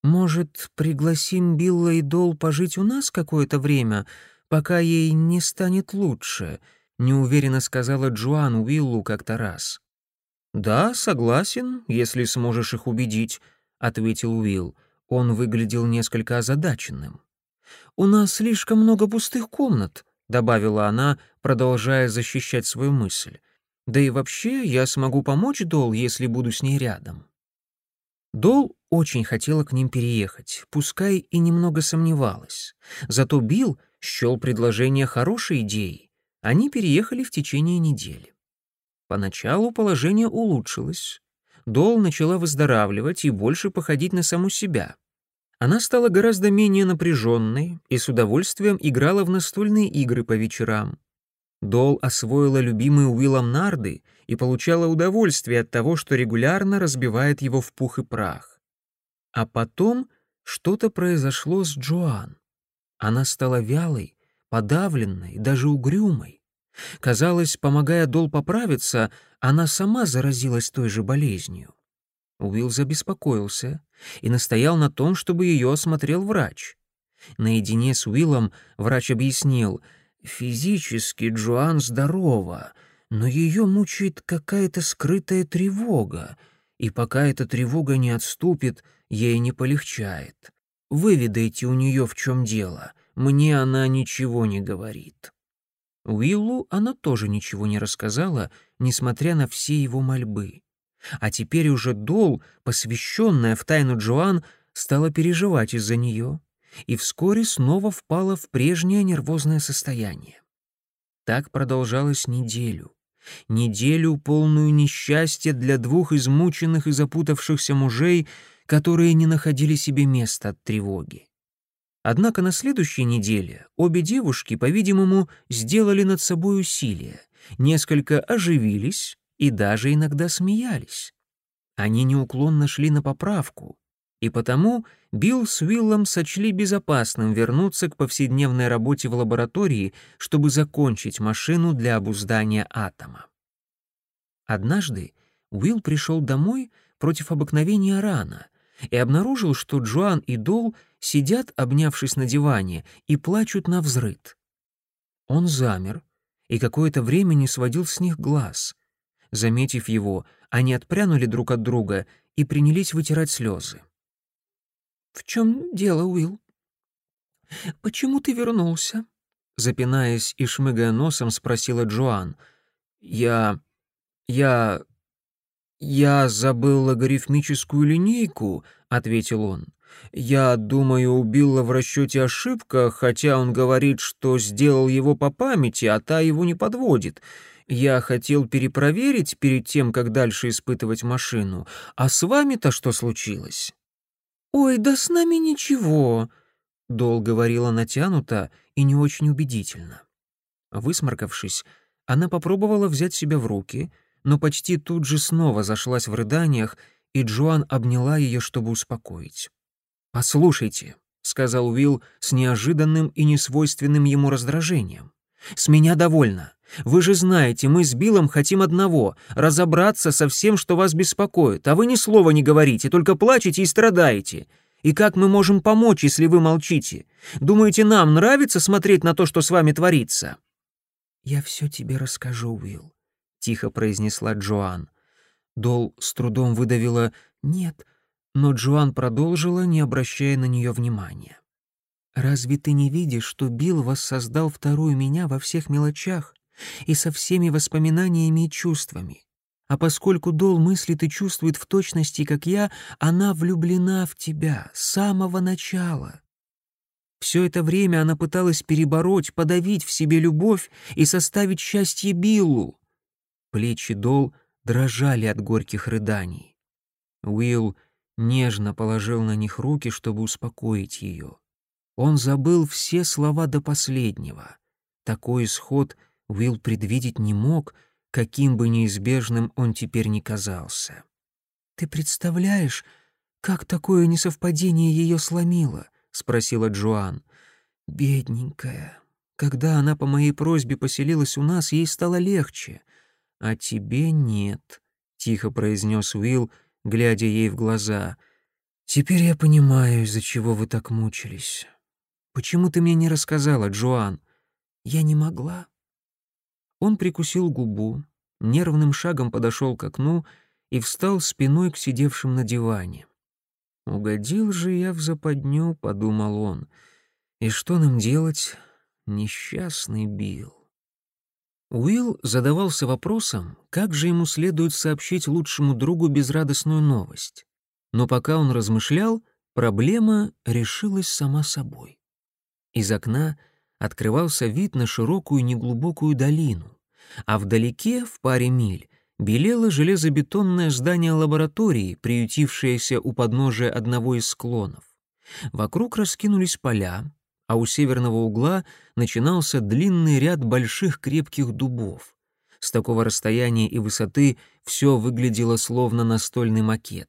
«Может, пригласим Билла и Дол пожить у нас какое-то время, пока ей не станет лучше?» — неуверенно сказала Джоан Уиллу как-то раз. «Да, согласен, если сможешь их убедить», — ответил Уилл. Он выглядел несколько озадаченным. «У нас слишком много пустых комнат», — добавила она, продолжая защищать свою мысль. «Да и вообще я смогу помочь Дол, если буду с ней рядом». Дол очень хотела к ним переехать, пускай и немного сомневалась. Зато Билл счел предложение хорошей идеей. Они переехали в течение недели. Поначалу положение улучшилось. Дол начала выздоравливать и больше походить на саму себя. Она стала гораздо менее напряженной и с удовольствием играла в настольные игры по вечерам. Дол освоила любимые Уиллом нарды и получала удовольствие от того, что регулярно разбивает его в пух и прах. А потом что-то произошло с Джоан. Она стала вялой, подавленной, даже угрюмой. Казалось, помогая Дол поправиться, она сама заразилась той же болезнью. Уилл забеспокоился и настоял на том, чтобы ее осмотрел врач. Наедине с Уиллом врач объяснил, физически Джоан здорова, но ее мучает какая-то скрытая тревога, и пока эта тревога не отступит, ей не полегчает. Выведайте у нее, в чем дело. Мне она ничего не говорит. Уиллу она тоже ничего не рассказала, несмотря на все его мольбы. А теперь уже Дол, посвященная в тайну Джоан, стала переживать из-за нее и вскоре снова впала в прежнее нервозное состояние. Так продолжалось неделю. Неделю, полную несчастья для двух измученных и запутавшихся мужей, которые не находили себе места от тревоги. Однако на следующей неделе обе девушки, по-видимому, сделали над собой усилия, несколько оживились и даже иногда смеялись. Они неуклонно шли на поправку, и потому Билл с Уиллом сочли безопасным вернуться к повседневной работе в лаборатории, чтобы закончить машину для обуздания атома. Однажды Уилл пришел домой против обыкновения рано и обнаружил, что Джоан и Дол сидят, обнявшись на диване, и плачут на взрыд. Он замер и какое-то время не сводил с них глаз. Заметив его, они отпрянули друг от друга и принялись вытирать слезы. «В чем дело, Уилл?» «Почему ты вернулся?» Запинаясь и шмыгая носом, спросила Джоан. «Я... я... я забыл логарифмическую линейку», — ответил он. «Я думаю, у Билла в расчете ошибка, хотя он говорит, что сделал его по памяти, а та его не подводит. Я хотел перепроверить перед тем, как дальше испытывать машину. А с вами-то что случилось?» «Ой, да с нами ничего», — Дол говорила натянуто и не очень убедительно. Высморкавшись, она попробовала взять себя в руки, но почти тут же снова зашлась в рыданиях, и Джоан обняла ее, чтобы успокоить. «Послушайте», — сказал Уилл с неожиданным и несвойственным ему раздражением. «С меня довольно. Вы же знаете, мы с Биллом хотим одного — разобраться со всем, что вас беспокоит, а вы ни слова не говорите, только плачете и страдаете. И как мы можем помочь, если вы молчите? Думаете, нам нравится смотреть на то, что с вами творится?» «Я все тебе расскажу, Уилл», — тихо произнесла Джоан. Дол с трудом выдавила «нет», но Джоан продолжила, не обращая на нее внимания. «Разве ты не видишь, что Билл воссоздал вторую меня во всех мелочах и со всеми воспоминаниями и чувствами? А поскольку Дол мыслит и чувствует в точности, как я, она влюблена в тебя с самого начала. Все это время она пыталась перебороть, подавить в себе любовь и составить счастье Биллу. Плечи Дол дрожали от горьких рыданий. Уилл нежно положил на них руки, чтобы успокоить ее. Он забыл все слова до последнего. Такой исход Уилл предвидеть не мог, каким бы неизбежным он теперь ни казался. «Ты представляешь, как такое несовпадение ее сломило?» — спросила Джоан. «Бедненькая. Когда она по моей просьбе поселилась у нас, ей стало легче. А тебе нет», — тихо произнес Уилл, глядя ей в глаза. «Теперь я понимаю, из-за чего вы так мучились. Почему ты мне не рассказала, Джоан?» «Я не могла». Он прикусил губу, нервным шагом подошел к окну и встал спиной к сидевшим на диване. «Угодил же я в западню», — подумал он. «И что нам делать? Несчастный Билл». Уилл задавался вопросом, как же ему следует сообщить лучшему другу безрадостную новость. Но пока он размышлял, проблема решилась сама собой. Из окна открывался вид на широкую неглубокую долину, а вдалеке, в паре миль, белело железобетонное здание лаборатории, приютившееся у подножия одного из склонов. Вокруг раскинулись поля, а у северного угла начинался длинный ряд больших крепких дубов. С такого расстояния и высоты все выглядело словно настольный макет.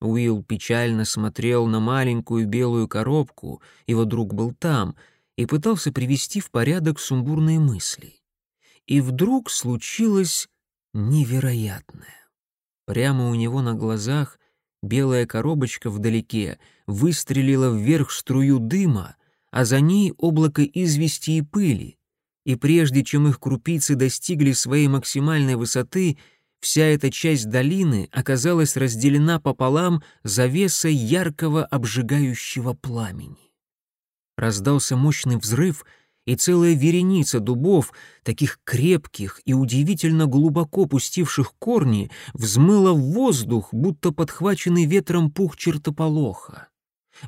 Уилл печально смотрел на маленькую белую коробку, его друг был там, и пытался привести в порядок сумбурные мысли. И вдруг случилось невероятное. Прямо у него на глазах белая коробочка вдалеке выстрелила вверх струю дыма, а за ней облако извести и пыли, и прежде чем их крупицы достигли своей максимальной высоты, Вся эта часть долины оказалась разделена пополам завесой яркого обжигающего пламени. Раздался мощный взрыв, и целая вереница дубов, таких крепких и удивительно глубоко пустивших корни, взмыла в воздух, будто подхваченный ветром пух чертополоха.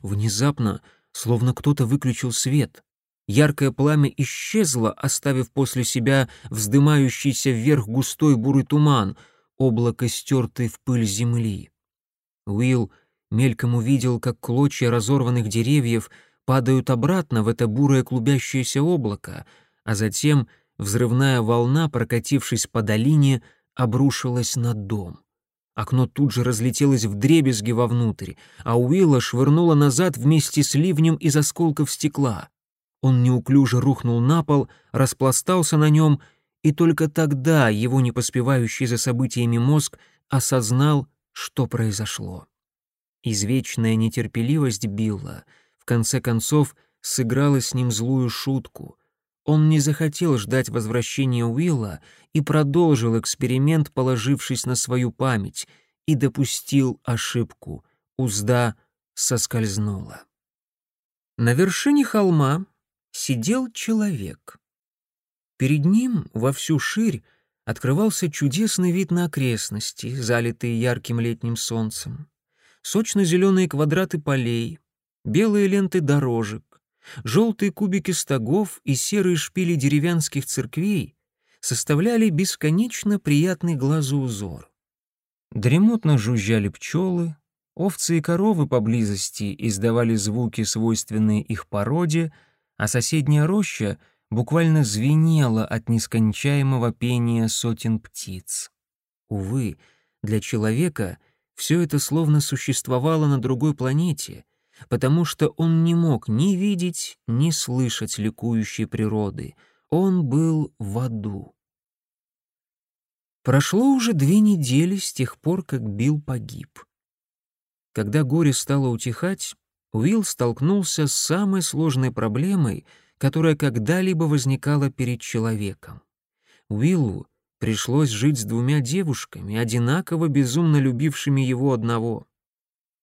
Внезапно, словно кто-то выключил свет, Яркое пламя исчезло, оставив после себя вздымающийся вверх густой бурый туман, облако стертой в пыль земли. Уилл мельком увидел, как клочья разорванных деревьев падают обратно в это бурое клубящееся облако, а затем взрывная волна, прокатившись по долине, обрушилась на дом. Окно тут же разлетелось в дребезги вовнутрь, а Уилла швырнуло назад вместе с ливнем из осколков стекла. Он неуклюже рухнул на пол, распластался на нем, и только тогда его не поспевающий за событиями мозг осознал, что произошло. Извечная нетерпеливость Билла в конце концов сыграла с ним злую шутку. Он не захотел ждать возвращения Уилла и продолжил эксперимент, положившись на свою память, и допустил ошибку. Узда соскользнула. На вершине холма сидел человек. Перед ним во всю ширь открывался чудесный вид на окрестности, залитые ярким летним солнцем. Сочно-зеленые квадраты полей, белые ленты дорожек, желтые кубики стогов и серые шпили деревянских церквей составляли бесконечно приятный глазу узор. Дремотно жужжали пчелы, Овцы и коровы поблизости издавали звуки, свойственные их породе, а соседняя роща буквально звенела от нескончаемого пения сотен птиц. Увы, для человека все это словно существовало на другой планете, потому что он не мог ни видеть, ни слышать ликующей природы. Он был в аду. Прошло уже две недели с тех пор, как Билл погиб. Когда горе стало утихать, Уилл столкнулся с самой сложной проблемой, которая когда-либо возникала перед человеком. Уиллу пришлось жить с двумя девушками, одинаково безумно любившими его одного.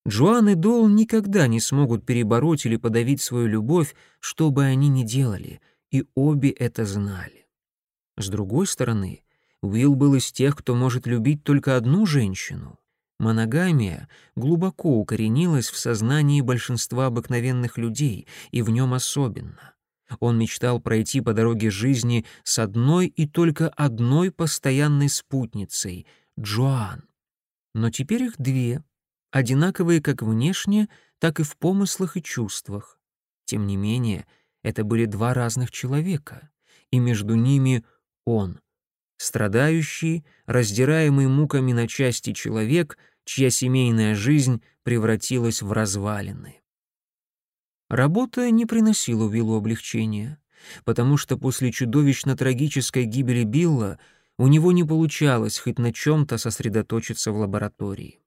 Джоан и Дол никогда не смогут перебороть или подавить свою любовь, что бы они ни делали, и обе это знали. С другой стороны, Уилл был из тех, кто может любить только одну женщину, Моногамия глубоко укоренилась в сознании большинства обыкновенных людей, и в нем особенно. Он мечтал пройти по дороге жизни с одной и только одной постоянной спутницей — Джоан. Но теперь их две, одинаковые как внешне, так и в помыслах и чувствах. Тем не менее, это были два разных человека, и между ними он — страдающий, раздираемый муками на части человек — чья семейная жизнь превратилась в развалины. Работа не приносила Уиллу облегчения, потому что после чудовищно трагической гибели Билла у него не получалось хоть на чем-то сосредоточиться в лаборатории.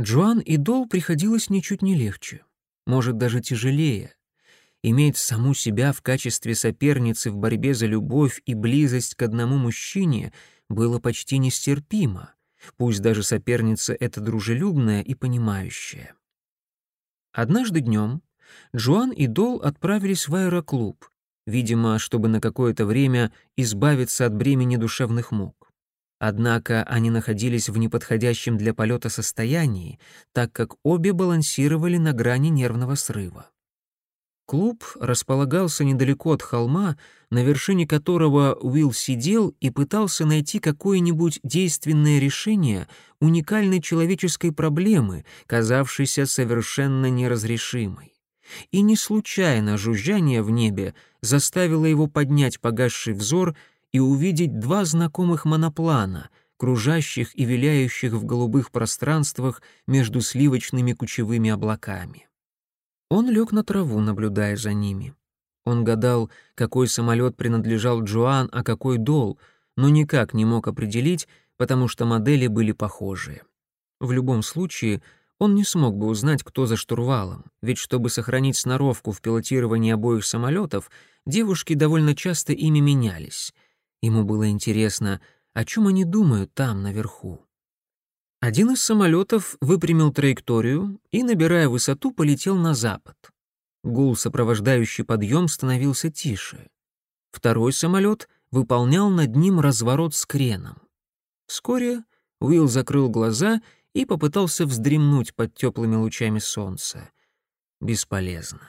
Джоан и Дол приходилось ничуть не легче, может, даже тяжелее. Иметь саму себя в качестве соперницы в борьбе за любовь и близость к одному мужчине было почти нестерпимо, пусть даже соперница эта дружелюбная и понимающая. Однажды днем Джоан и Дол отправились в аэроклуб, видимо, чтобы на какое-то время избавиться от бремени душевных мук. Однако они находились в неподходящем для полета состоянии, так как обе балансировали на грани нервного срыва. Клуб располагался недалеко от холма, на вершине которого Уилл сидел и пытался найти какое-нибудь действенное решение уникальной человеческой проблемы, казавшейся совершенно неразрешимой. И не случайно жужжание в небе заставило его поднять погасший взор и увидеть два знакомых моноплана, кружащих и виляющих в голубых пространствах между сливочными кучевыми облаками. Он лег на траву, наблюдая за ними. Он гадал, какой самолет принадлежал Джоан, а какой Дол, но никак не мог определить, потому что модели были похожие. В любом случае, он не смог бы узнать, кто за штурвалом, ведь чтобы сохранить сноровку в пилотировании обоих самолетов, девушки довольно часто ими менялись. Ему было интересно, о чем они думают там, наверху. Один из самолетов выпрямил траекторию и, набирая высоту, полетел на запад. Гул, сопровождающий подъем, становился тише. Второй самолет выполнял над ним разворот с креном. Вскоре Уилл закрыл глаза и попытался вздремнуть под теплыми лучами солнца. Бесполезно.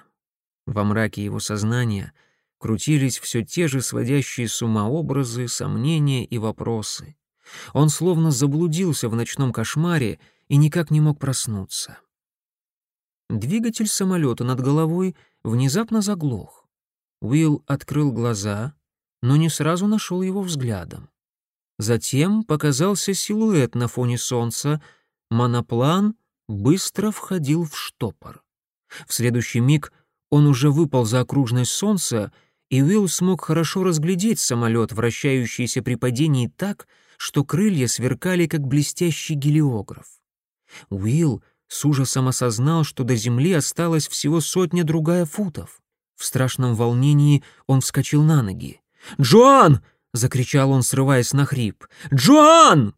Во мраке его сознания крутились все те же сводящие с ума образы, сомнения и вопросы. Он словно заблудился в ночном кошмаре и никак не мог проснуться. Двигатель самолета над головой внезапно заглох. Уилл открыл глаза, но не сразу нашел его взглядом. Затем показался силуэт на фоне солнца, моноплан быстро входил в штопор. В следующий миг он уже выпал за окружность солнца, и Уилл смог хорошо разглядеть самолет, вращающийся при падении так, что крылья сверкали, как блестящий гелиограф. Уилл с ужасом осознал, что до земли осталось всего сотня-другая футов. В страшном волнении он вскочил на ноги. «Джоан!» — закричал он, срываясь на хрип. «Джоан!»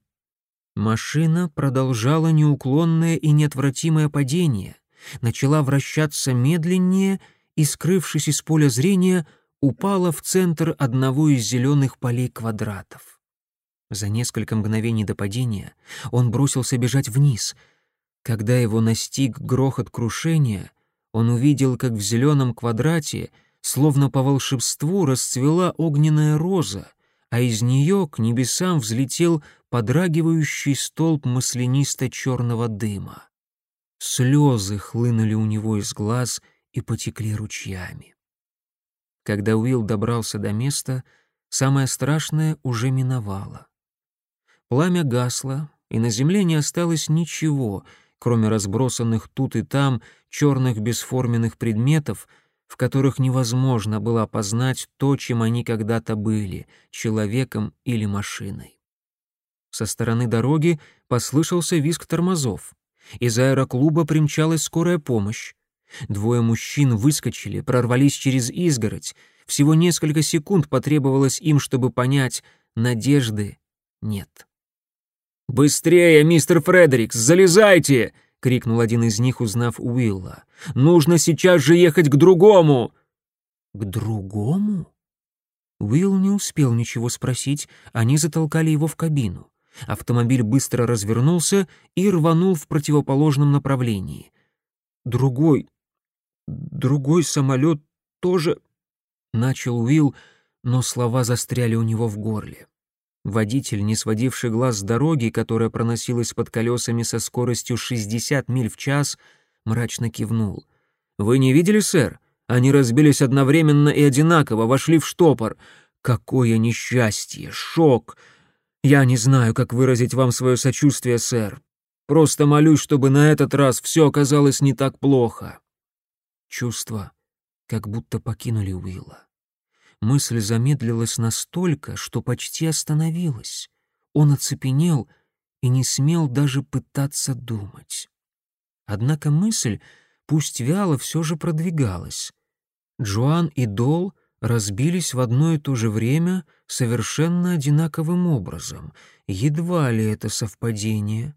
Машина продолжала неуклонное и неотвратимое падение, начала вращаться медленнее и, скрывшись из поля зрения, упала в центр одного из зеленых полей квадратов. За несколько мгновений до падения он бросился бежать вниз. Когда его настиг грохот крушения, он увидел, как в зеленом квадрате, словно по волшебству, расцвела огненная роза, а из нее к небесам взлетел подрагивающий столб маслянисто-черного дыма. Слезы хлынули у него из глаз и потекли ручьями. Когда Уилл добрался до места, самое страшное уже миновало. Пламя гасло, и на земле не осталось ничего, кроме разбросанных тут и там черных бесформенных предметов, в которых невозможно было опознать то, чем они когда-то были — человеком или машиной. Со стороны дороги послышался визг тормозов. Из аэроклуба примчалась скорая помощь. Двое мужчин выскочили, прорвались через изгородь. Всего несколько секунд потребовалось им, чтобы понять — надежды нет. «Быстрее, мистер Фредерикс, залезайте!» — крикнул один из них, узнав Уилла. «Нужно сейчас же ехать к другому!» «К другому?» Уилл не успел ничего спросить, они затолкали его в кабину. Автомобиль быстро развернулся и рванул в противоположном направлении. «Другой... другой самолет тоже...» — начал Уилл, но слова застряли у него в горле. Водитель, не сводивший глаз с дороги, которая проносилась под колесами со скоростью 60 миль в час, мрачно кивнул. «Вы не видели, сэр? Они разбились одновременно и одинаково, вошли в штопор. Какое несчастье! Шок! Я не знаю, как выразить вам свое сочувствие, сэр. Просто молюсь, чтобы на этот раз все оказалось не так плохо». Чувства как будто покинули Уилла мысль замедлилась настолько, что почти остановилась. Он оцепенел и не смел даже пытаться думать. Однако мысль, пусть вяло, все же продвигалась. Джоан и Дол разбились в одно и то же время совершенно одинаковым образом. Едва ли это совпадение.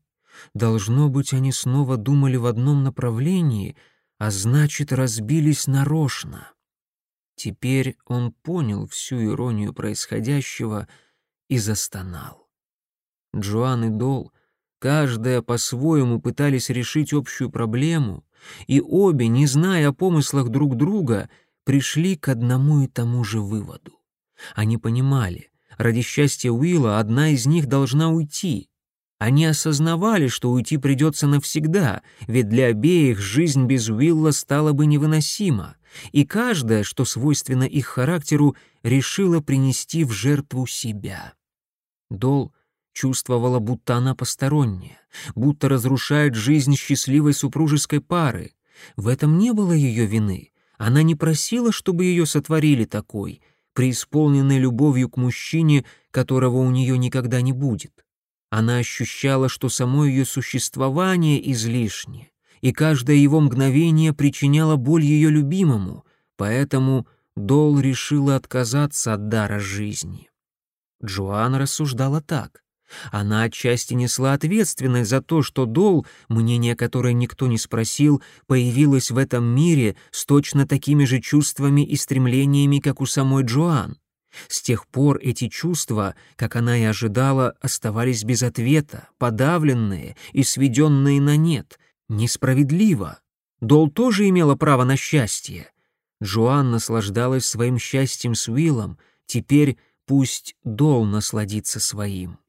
Должно быть, они снова думали в одном направлении, а значит, разбились нарочно. Теперь он понял всю иронию происходящего и застонал. Джоан и Дол, каждая по-своему пытались решить общую проблему, и обе, не зная о помыслах друг друга, пришли к одному и тому же выводу. Они понимали, ради счастья Уилла одна из них должна уйти. Они осознавали, что уйти придется навсегда, ведь для обеих жизнь без Уилла стала бы невыносима и каждая, что свойственно их характеру, решила принести в жертву себя. Дол чувствовала, будто она посторонняя, будто разрушает жизнь счастливой супружеской пары. В этом не было ее вины. Она не просила, чтобы ее сотворили такой, преисполненной любовью к мужчине, которого у нее никогда не будет. Она ощущала, что само ее существование излишне, и каждое его мгновение причиняло боль ее любимому, поэтому Дол решила отказаться от дара жизни. Джоан рассуждала так. Она отчасти несла ответственность за то, что Дол, мнение которой никто не спросил, появилась в этом мире с точно такими же чувствами и стремлениями, как у самой Джоан. С тех пор эти чувства, как она и ожидала, оставались без ответа, подавленные и сведенные на нет, Несправедливо. Дол тоже имела право на счастье. Джоан наслаждалась своим счастьем с Уиллом, теперь пусть Дол насладится своим.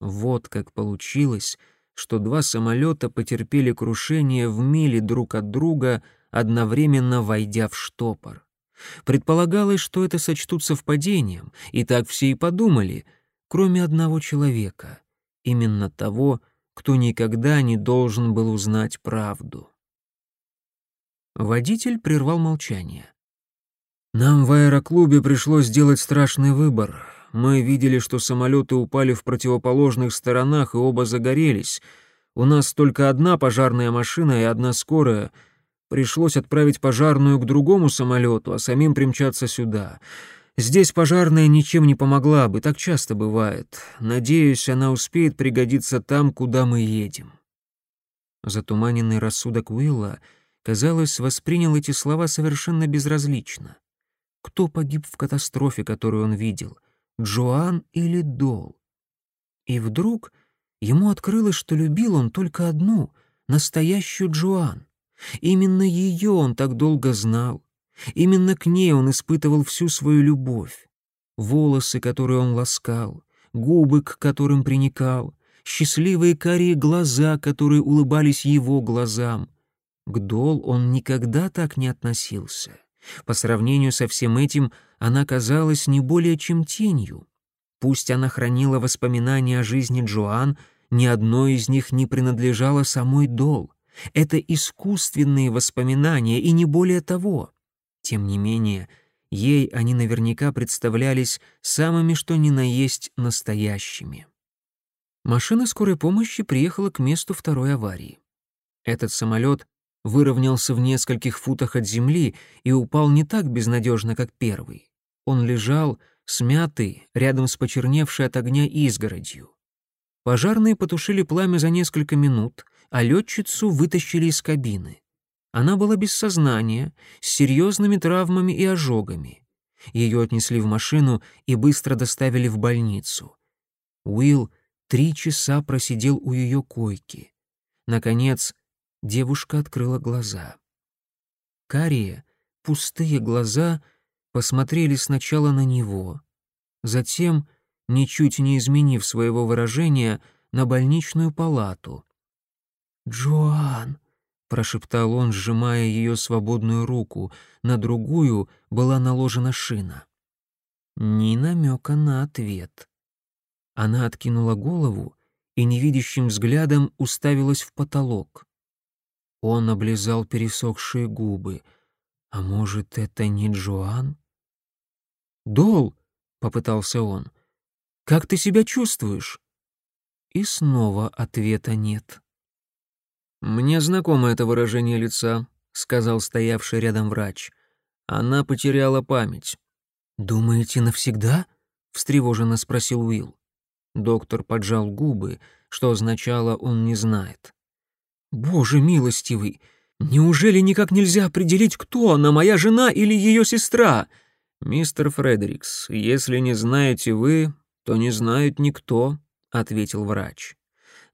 Вот как получилось, что два самолета потерпели крушение в миле друг от друга, одновременно войдя в штопор. Предполагалось, что это сочтут совпадением, и так все и подумали, кроме одного человека, именно того, кто никогда не должен был узнать правду. Водитель прервал молчание. «Нам в аэроклубе пришлось сделать страшный выбор. Мы видели, что самолеты упали в противоположных сторонах и оба загорелись. У нас только одна пожарная машина и одна скорая. Пришлось отправить пожарную к другому самолету, а самим примчаться сюда. Здесь пожарная ничем не помогла бы, так часто бывает. Надеюсь, она успеет пригодиться там, куда мы едем. Затуманенный рассудок Уилла казалось, воспринял эти слова совершенно безразлично. Кто погиб в катастрофе, которую он видел? Джоан или Дол? И вдруг ему открылось, что любил он только одну, настоящую Джоан. Именно ее он так долго знал. Именно к ней он испытывал всю свою любовь. Волосы, которые он ласкал, губы, к которым приникал, счастливые карие глаза, которые улыбались его глазам. К Дол он никогда так не относился. По сравнению со всем этим она казалась не более чем тенью. Пусть она хранила воспоминания о жизни Джоан, ни одно из них не принадлежало самой Дол. Это искусственные воспоминания и не более того. Тем не менее, ей они наверняка представлялись самыми что ни на есть настоящими. Машина скорой помощи приехала к месту второй аварии. Этот самолет выровнялся в нескольких футах от земли и упал не так безнадежно, как первый. Он лежал, смятый, рядом с почерневшей от огня изгородью. Пожарные потушили пламя за несколько минут, а летчицу вытащили из кабины. Она была без сознания, с серьезными травмами и ожогами. Ее отнесли в машину и быстро доставили в больницу. Уилл три часа просидел у ее койки. Наконец, девушка открыла глаза. Карие, пустые глаза посмотрели сначала на него, затем, ничуть не изменив своего выражения, на больничную палату. «Джоан!» — прошептал он, сжимая ее свободную руку, на другую была наложена шина. Ни намека на ответ. Она откинула голову и невидящим взглядом уставилась в потолок. Он облизал пересохшие губы. А может, это не Джоан? «Дол!» — попытался он. «Как ты себя чувствуешь?» И снова ответа нет. «Мне знакомо это выражение лица», — сказал стоявший рядом врач. «Она потеряла память». «Думаете, навсегда?» — встревоженно спросил Уилл. Доктор поджал губы, что означало, он не знает. «Боже милостивый! Неужели никак нельзя определить, кто она, моя жена или ее сестра?» «Мистер Фредерикс, если не знаете вы, то не знает никто», — ответил врач.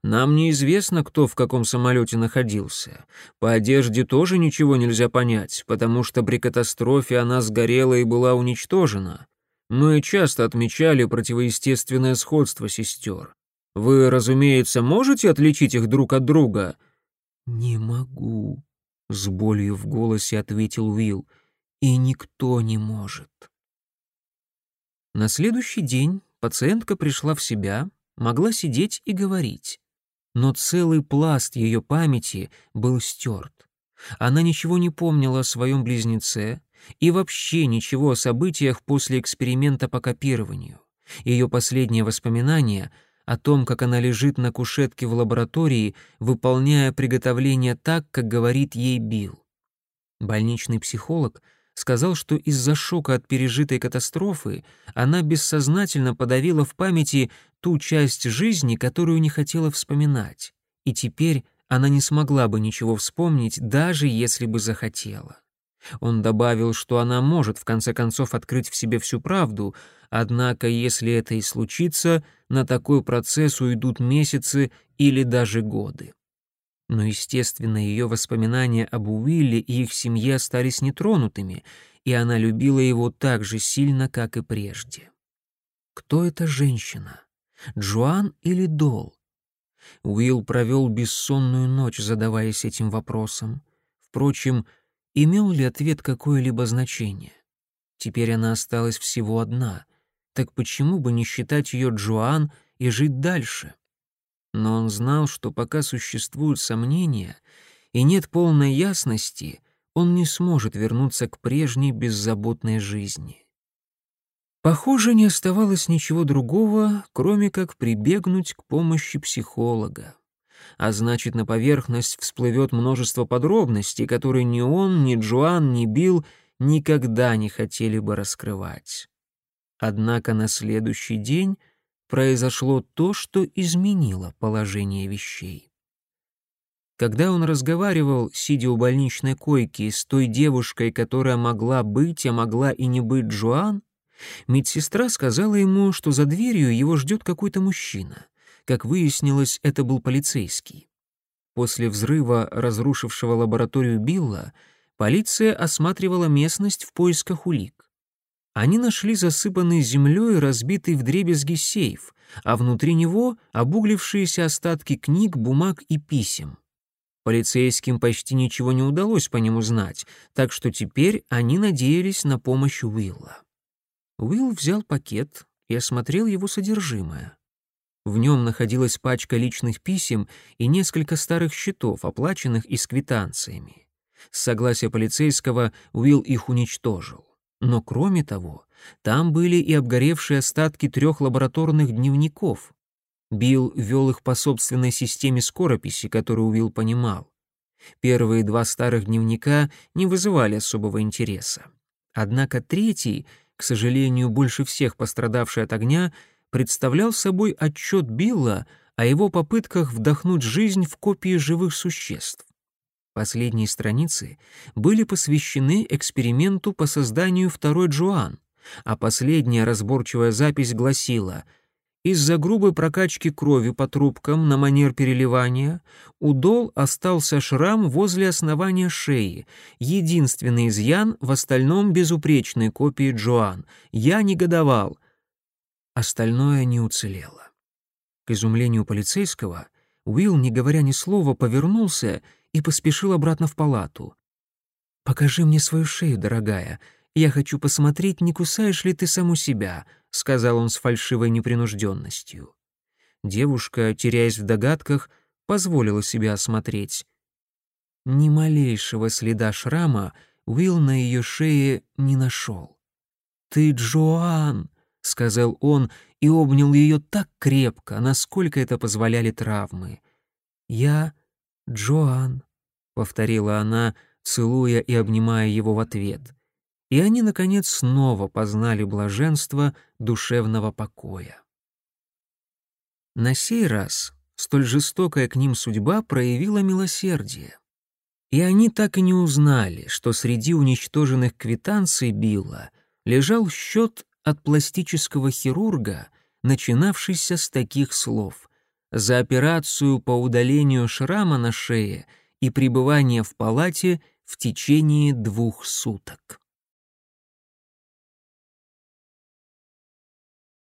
«Нам неизвестно, кто в каком самолете находился. По одежде тоже ничего нельзя понять, потому что при катастрофе она сгорела и была уничтожена. Мы часто отмечали противоестественное сходство сестер. Вы, разумеется, можете отличить их друг от друга?» «Не могу», — с болью в голосе ответил Уилл, — «и никто не может». На следующий день пациентка пришла в себя, могла сидеть и говорить, но целый пласт ее памяти был стерт. Она ничего не помнила о своем близнеце и вообще ничего о событиях после эксперимента по копированию. Ее последнее воспоминание — о том, как она лежит на кушетке в лаборатории, выполняя приготовление так, как говорит ей Билл. Больничный психолог сказал, что из-за шока от пережитой катастрофы она бессознательно подавила в памяти ту часть жизни, которую не хотела вспоминать, и теперь она не смогла бы ничего вспомнить, даже если бы захотела. Он добавил, что она может в конце концов открыть в себе всю правду, однако если это и случится, на такой процесс уйдут месяцы или даже годы. Но, естественно, ее воспоминания об Уилле и их семье остались нетронутыми, и она любила его так же сильно, как и прежде. Кто эта женщина? Джоан или Дол? Уилл провел бессонную ночь, задаваясь этим вопросом. Впрочем, Имел ли ответ какое-либо значение? Теперь она осталась всего одна. Так почему бы не считать ее Джоан и жить дальше? Но он знал, что пока существуют сомнения и нет полной ясности, он не сможет вернуться к прежней беззаботной жизни. Похоже, не оставалось ничего другого, кроме как прибегнуть к помощи психолога а значит, на поверхность всплывет множество подробностей, которые ни он, ни Джоан, ни Билл никогда не хотели бы раскрывать. Однако на следующий день произошло то, что изменило положение вещей. Когда он разговаривал, сидя у больничной койки, с той девушкой, которая могла быть, а могла и не быть Джоан, медсестра сказала ему, что за дверью его ждет какой-то мужчина. Как выяснилось, это был полицейский. После взрыва, разрушившего лабораторию Билла, полиция осматривала местность в поисках улик. Они нашли засыпанный землей разбитый вдребезги сейф, а внутри него обуглившиеся остатки книг, бумаг и писем. Полицейским почти ничего не удалось по нему знать, так что теперь они надеялись на помощь Уилла. Уилл взял пакет и осмотрел его содержимое. В нем находилась пачка личных писем и несколько старых счетов, оплаченных и с квитанциями. С согласия полицейского Уилл их уничтожил. Но кроме того, там были и обгоревшие остатки трех лабораторных дневников, Билл вел их по собственной системе скорописи, которую Уилл понимал. Первые два старых дневника не вызывали особого интереса. Однако третий, к сожалению, больше всех пострадавший от огня, представлял собой отчет Билла о его попытках вдохнуть жизнь в копии живых существ. Последние страницы были посвящены эксперименту по созданию второй Джоан, а последняя разборчивая запись гласила — из-за грубой прокачки крови по трубкам на манер переливания у Дол остался шрам возле основания шеи, единственный изъян в остальном безупречной копии Джоан. Я негодовал. Остальное не уцелело. К изумлению полицейского, Уилл, не говоря ни слова, повернулся и поспешил обратно в палату. «Покажи мне свою шею, дорогая. Я хочу посмотреть, не кусаешь ли ты саму себя», — сказал он с фальшивой непринужденностью. Девушка, теряясь в догадках, позволила себя осмотреть. Ни малейшего следа шрама Уилл на ее шее не нашел. «Ты Джоан!» — сказал он и обнял ее так крепко, насколько это позволяли травмы. «Я Джоан», — повторила она, целуя и обнимая его в ответ и они, наконец, снова познали блаженство душевного покоя. На сей раз столь жестокая к ним судьба проявила милосердие. И они так и не узнали, что среди уничтоженных квитанций Билла лежал счет от пластического хирурга, начинавшийся с таких слов «За операцию по удалению шрама на шее и пребывание в палате в течение двух суток».